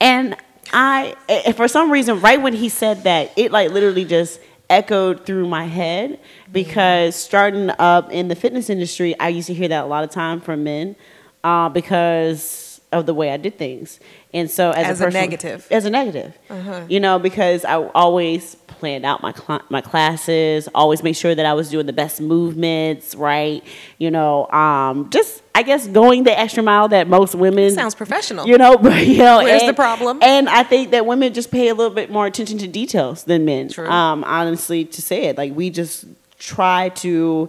And I, eh, for some reason, right when he said that, it like literally just echoed through my head because starting up in the fitness industry, I used to hear that a lot of time from men uh, because of the way I did things. And so, as, As a person- negative. as a negative, Uh-huh. you know, because I always planned out my cl- my classes, always make sure that I was doing the best movements, right? You know, um, just I guess going the extra mile that most women Sounds professional. you know, but, you know, Where's and- the problem? And I think that women just pay a little bit more attention to details than men. True. Um, honestly, to say it, like we just try to.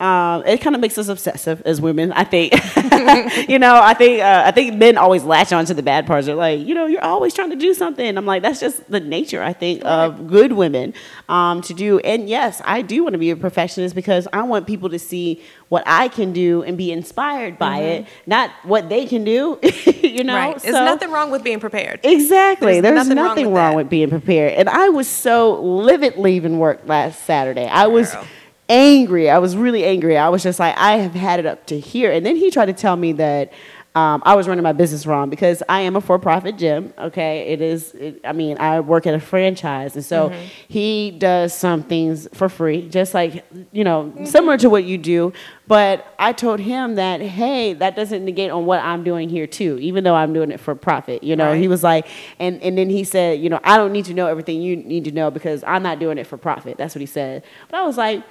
Um, it kind of makes us obsessive as women. I think, you know, I think uh, I think men always latch on to the bad parts. They're like, you know, you're always trying to do something. I'm like, that's just the nature. I think of good women um, to do. And yes, I do want to be a perfectionist because I want people to see what I can do and be inspired by it, not what they can do. you know, right. There's nothing wrong with being prepared. Exactly. There's There's, nothing nothing, wrong with wrong, with, being prepared. And I was so livid leaving work last Saturday. I was Girl. Angry. I was really angry. I was just like, I have had it up to here. And then he tried to tell me that um, I was running my business wrong because I am a for-profit gym. Okay, it is. It, I mean, I work at a franchise, and so Mhm. he does some things for free, just like you know, similar to what you do. But I told him that hey, that doesn't negate on what I'm doing here too, even though I'm doing it for profit. You know, Right. he was like, and and then he said, you know, I don't need to know everything you need to know because I'm not doing it for profit. That's what he said. But I was like,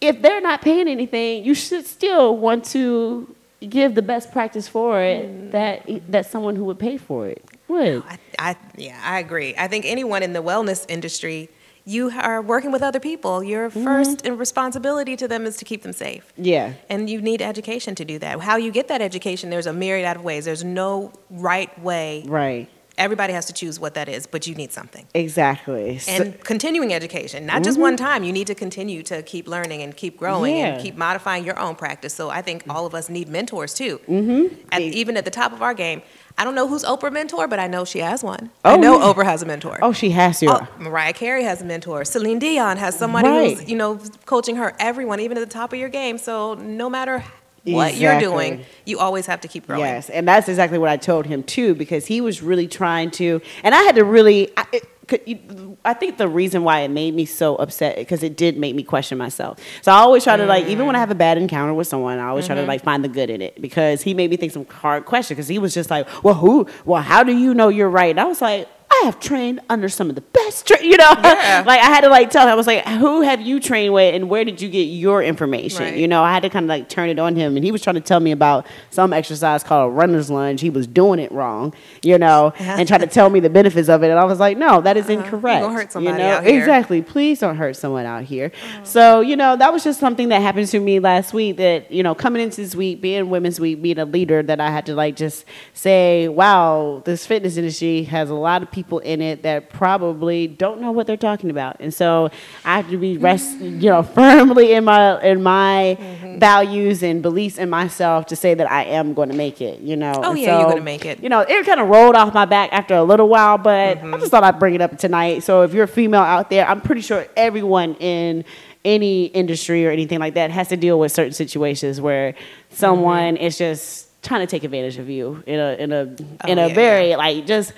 if they're not paying anything, you should still want to give the best practice for it that that someone who would pay for it would. I, I yeah, I agree. I think anyone in the wellness industry, you are working with other people. Your Mm-hmm. first responsibility to them is to keep them safe. Yeah. And you need education to do that. How you get that education, there's a myriad of ways. There's no right way. Right. Everybody has to choose what that is, but you need something. Exactly. So- And continuing education, not just Mhm. one time. You need to continue to keep learning and keep growing Yeah. and keep modifying your own practice. So I think all of us need mentors too. mm-hmm. At, even at the top of our game. I don't know who's Oprah mentor, but I know she has one. I Oh, know yeah. Oprah has a mentor. Oh, she has to. Oh, Mariah Carey has a mentor. Celine Dion has somebody Right. who's, you know, coaching her, everyone, even at the top of your game. So no matter what you're doing, you always have to keep growing. Yes, and that's exactly what I told him too, because he was really trying to, and I had to really. I, it, could, I think the reason why it made me so upset because it did make me question myself. So I always try to like, even when I have a bad encounter with someone, I always try to Mhm. like find the good in it because he made me think some hard questions because he was just like, well, who? Well, how do you know you're right? And I was like. I have trained under some of the best, tra-, you know. Yeah. like I had to like tell him, I was like, "Who have you trained with, and where did you get your information?" Right. You know, I had to kind of like turn it on him, and he was trying to tell me about some exercise called a runner's lunge. He was doing it wrong, you know, and tried to tell me the benefits of it, and I was like, "No, that is incorrect." Uh-huh. gonna hurt you know? out here. Exactly. Please don't hurt someone out here. So you know, that was just something that happened to me last week. That you know, coming into this week, being Women's Week, being a leader, that I had to like just say, "Wow, this fitness industry has a lot of people in it that probably don't know what they're talking about," and so I have to be rest, you know, firmly in my in my Mm-hmm. values and beliefs in myself to say that I am going to make it. You know. Oh, And yeah, you're gonna make it. You know, it kind of rolled off my back after a little while, but Mm-hmm. I just thought I'd bring it up tonight. So if you're a female out there, I'm pretty sure everyone in any industry or anything like that has to deal with certain situations where someone Mm-hmm. is just trying to take advantage of you in a in a Oh, in a yeah, very like just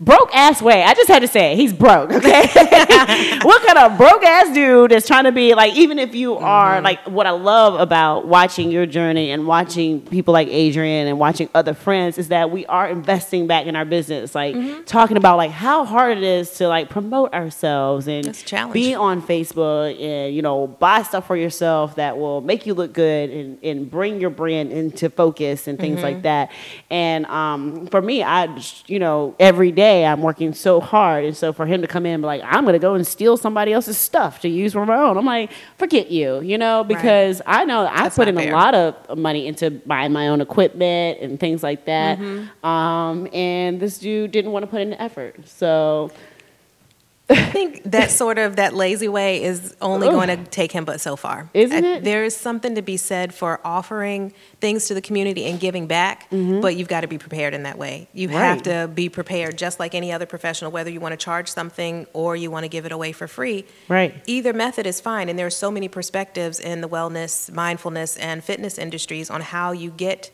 broke ass way. I just had to say it. He's broke, okay? what kind of broke ass dude is trying to be like even if you are Mm-hmm. like what I love about watching your journey and watching people like Adrian and watching other friends is that we are investing back in our business. Like Mm-hmm. talking about like how hard it is to like promote ourselves and be on Facebook and you know buy stuff for yourself that will make you look good and, and bring your brand into focus and things Mm-hmm. like that. And um, for me, I just, you know every day I'm working so hard, and so for him to come in and be like I'm gonna go and steal somebody else's stuff to use for my own, I'm like forget you, you know, because I know I That's put in a lot of money into buying my own equipment and things like that. Mm-hmm. Um, and this dude didn't want to put in the effort, so. I think that sort of that lazy way is only Ugh. going to take him but so far. Isn't I- it? There is something to be said for offering things to the community and giving back, but you've got to be prepared in that way. You have Mm-hmm. To be prepared just like any other professional whether you want to charge something or you want to give it away for free. Right. Either method is fine and there are so many perspectives in the wellness, mindfulness and fitness industries on how you get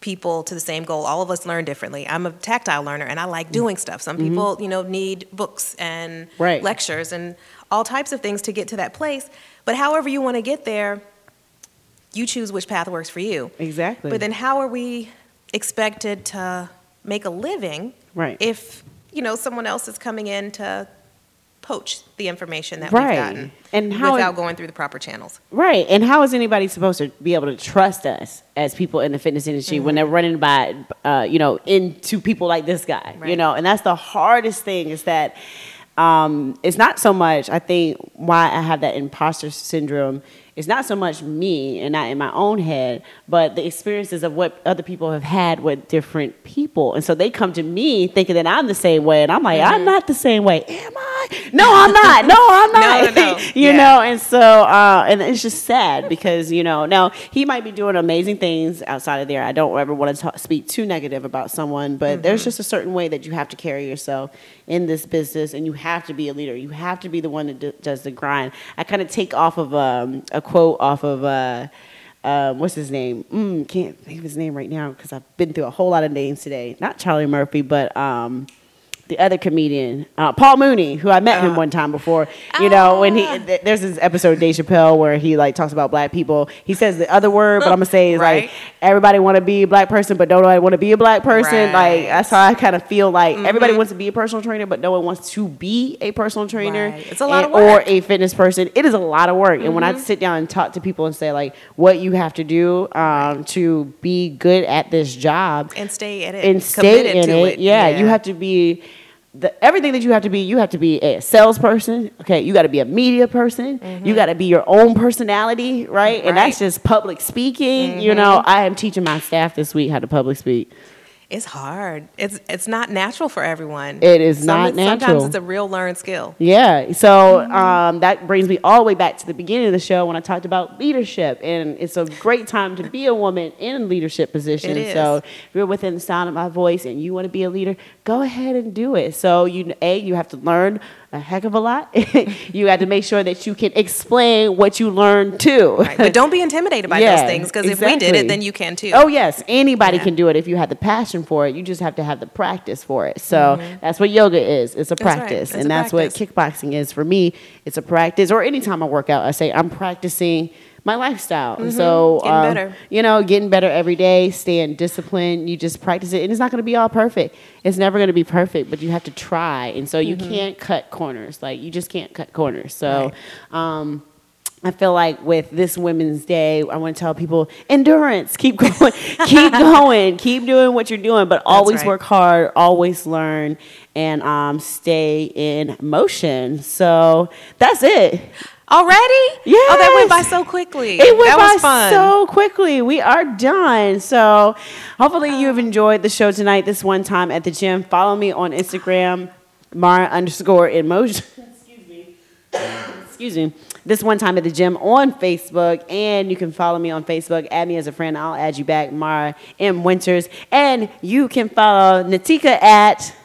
people to the same goal. All of us learn differently. I'm a tactile learner and I like doing stuff. Some people, you know, need books and Mm-hmm. Right. lectures and all types of things to get to that place. But however you want to get there, you choose which path works for you. Exactly. But then how are we expected to make a living Right. if, you know, someone else is coming in to poach the information that Right. we've gotten And how- without going through the proper channels? Right. And how is anybody supposed to be able to trust us as people in the fitness industry when they're running by, uh, you know, into people like this guy, you know? And that's the hardest thing is that um, it's not so much, I think, why I have that imposter syndrome. It's not so much me and not in my own head, but the experiences of what other people have had with different people. And so they come to me thinking that I'm the same way. And I'm like, I'm not the same way. Am I? No, I'm not. No, I'm not. no, no. no. you Yeah. know, and so, uh, and it's just sad because, you know, now he might be doing amazing things outside of there. I don't ever want to talk, speak too negative about someone, but there's just a certain way that you have to carry yourself in this business and you have to be a leader. You have to be the one that do, does the grind. I kind of take off of um, a quote off of, uh, um, what's his name? Mm, can't think of his name right now because I've been through a whole lot of names today. Not Charlie Murphy, but um, the other comedian, uh, Paul Mooney, who I met him one time before. You know, when he th- there's this episode of Dave Chappelle where he like talks about black people. He says the other word, but I'm gonna say is Right. like everybody want to be a black person, but don't want to be a black person. Like that's how I kind of feel. Like everybody wants to be a personal trainer, but no one wants to be a personal trainer. Right. It's a lot and- of work. Or a fitness person. It is a lot of work. And when I sit down and talk to people and say like what you have to do um, to be good at this job And stay in it. and stay committed in to it, yeah, you have to be the everything that you have to be. You have to be a salesperson. Okay, you got to be a media person. Mm-hmm. You got to be your own personality, right? And that's just public speaking. You mm-hmm. know, I am teaching my staff this week how to public speak. It's hard. It's it's not natural for everyone. It is not natural. Sometimes it's a real learned skill. Yeah. So um, that brings me all the way back to the beginning of the show when I talked about leadership. And it's a great time to be a woman in a leadership position. So if you're within the sound of my voice and you want to be a leader, go ahead and do it. So you a you have to learn a heck of a lot. you have to make sure that you can explain what you learned too. Right. But don't be intimidated by Yeah, those things because if we did it, then you can too. Oh yes, anybody Yeah. can do it if you have the passion for it. You just have to have the practice for it. So that's what yoga is. It's a Mm-hmm. Right. practice, It's and a that's what kickboxing is for me. It's a practice. Or anytime I work out, I say I'm practicing my lifestyle. So Mm-hmm. Getting um, better. you know, getting better every day, staying disciplined. You just practice it, and it's not going to be all perfect. It's never going to be perfect, but you have to try. And so you Mm-hmm. can't cut corners. Like you just can't cut corners. So. Um, I feel like with this Women's Day, I want to tell people endurance. Keep going, keep going, keep doing what you're doing, but always right. work hard, always learn, and um, stay in motion. So that's it. Already? Yes. Oh, that went by so quickly. It went that by so quickly. We are done. So hopefully you've enjoyed the show tonight. This one time at the gym. Follow me on Instagram, Mara underscore in motion. Excuse me. Excuse me. This one time at the gym on Facebook, and you can follow me on Facebook. Add me as a friend. I'll add you back, Mara M Winters, and you can follow Nitika at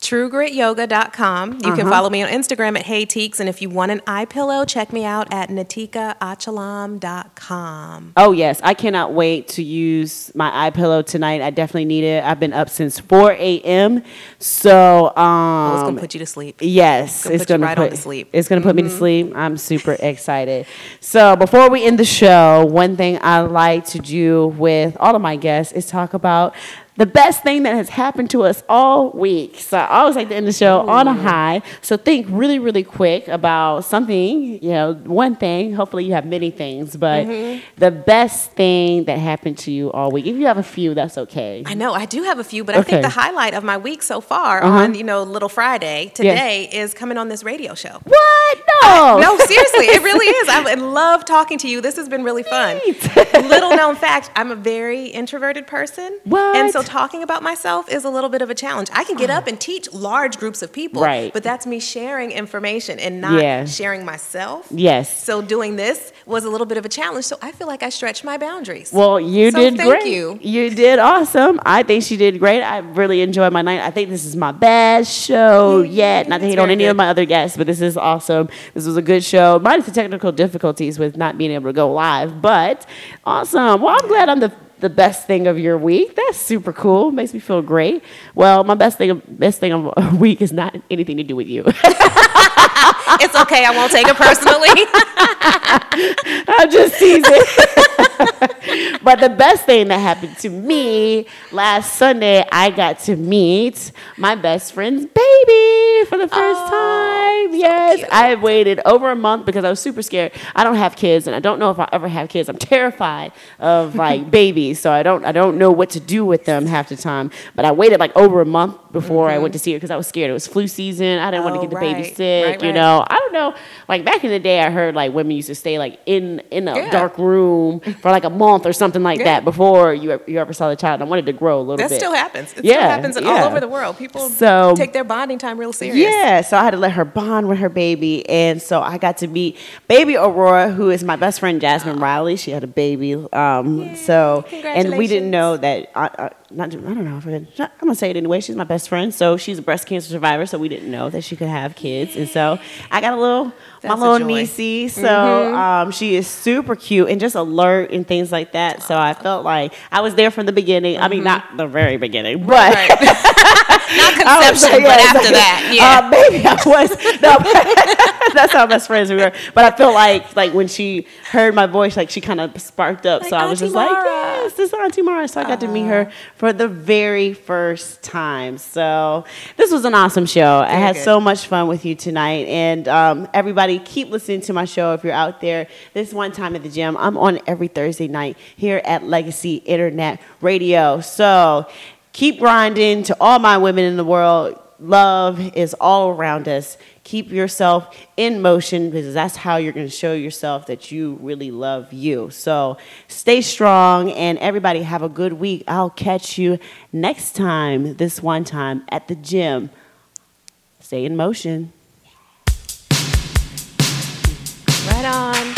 TrueGritYoga.com. You can Uh-huh. follow me on Instagram at HeyTeex. And if you want an eye pillow, check me out at NitikaAchalam.com. Oh yes, I cannot wait to use my eye pillow tonight. I definitely need it. I've been up since 4 a.m. So um, Oh, it's going to put you to sleep. Yes, it's gonna right put on to sleep. It's gonna put me to sleep. I'm super excited. So before we end the show, one thing I like to do with all of my guests is talk about the best thing that has happened to us all week. So I always like to end the show on a high. So think really, really quick about something. You know, one thing. Hopefully, you have many things, but Mm-hmm. the best thing that happened to you all week. If you have a few, that's okay. I know I do have a few, but I think the highlight of my week so far Uh-huh. on you know Little Friday today is coming on this radio show. What? No. No, seriously, it really is. I love talking to you. This has been really fun. Little known fact: I'm a very introverted person, What? and so talking about myself is a little bit of a challenge. I can get up ah. and teach large groups of people, Right. But that's me sharing information and not Yeah. sharing myself. Yes. So doing this was a little bit of a challenge. So I feel like I stretched my boundaries. Well, you So did thank great. you. You did awesome. I think she did great. I really enjoyed my night. I think this is my best show yet. Not to hate on any of my other guests, but this is awesome. This was a good show. Minus the technical difficulties with not being able to go live, but awesome. Well, I'm glad I'm the the best thing of your week. That's super cool. Makes me feel great. Well, my best thing best thing of a week is not anything to do with you. it's okay. I won't take it personally. I'm just teasing. but the best thing that happened to me last Sunday, I got to meet my best friend's baby for the first oh, time. yes, I waited over a month because I was super scared. I don't have kids, and I don't know if I'll ever have kids. I'm terrified of like babies, so I don't I don't know what to do with them half the time. But I waited like over a month before I mm-hmm. went to see her because I was scared. It was flu season. I didn't want to Oh, get the baby right. sick. Right, you right. know, I don't know. Like back in the day, I heard like women used to stay like in in a Yeah. dark room for like a month or something like Yeah. that before you you ever saw the child. I wanted to grow a little That bit. That still happens. It Yeah, still happens in all over the world. People So- take their bonding time real serious. Yeah, so I had to let her bond with her baby, and so I got to meet baby Aurora, who is my best friend Jasmine Riley. She had a baby, um, so and we didn't know that uh, uh, not, I don't know if I'm gonna, say it anyway. She's my best friend, so she's a breast cancer survivor. So we didn't know that she could have kids, and so I got a little That's a little niecey. So Mhm. um, she is super cute and just alert and things like that. So I felt like I was there from the beginning. I mean, not the very beginning, but not I conception, like, but after like, that, yeah. uh, maybe I was. No, that's how best friends we were. But I feel like like when she heard my voice, like she kind of sparked up. so I was Auntie just like, yes, this is Auntie Mara. So I got to meet her for the very first time. So this was an awesome show. I had good. so much fun with you tonight, and um, keep listening to my show if you're out there. This one time at the gym, I'm on every Thursday night here at Legacy Internet Radio. So keep grinding to all my women in the world. Love is all around us. Keep yourself in motion because that's how you're going to show yourself that you really love you. So stay strong and everybody have a good week. I'll catch you next time, this one time at the gym. Stay in motion. Right on.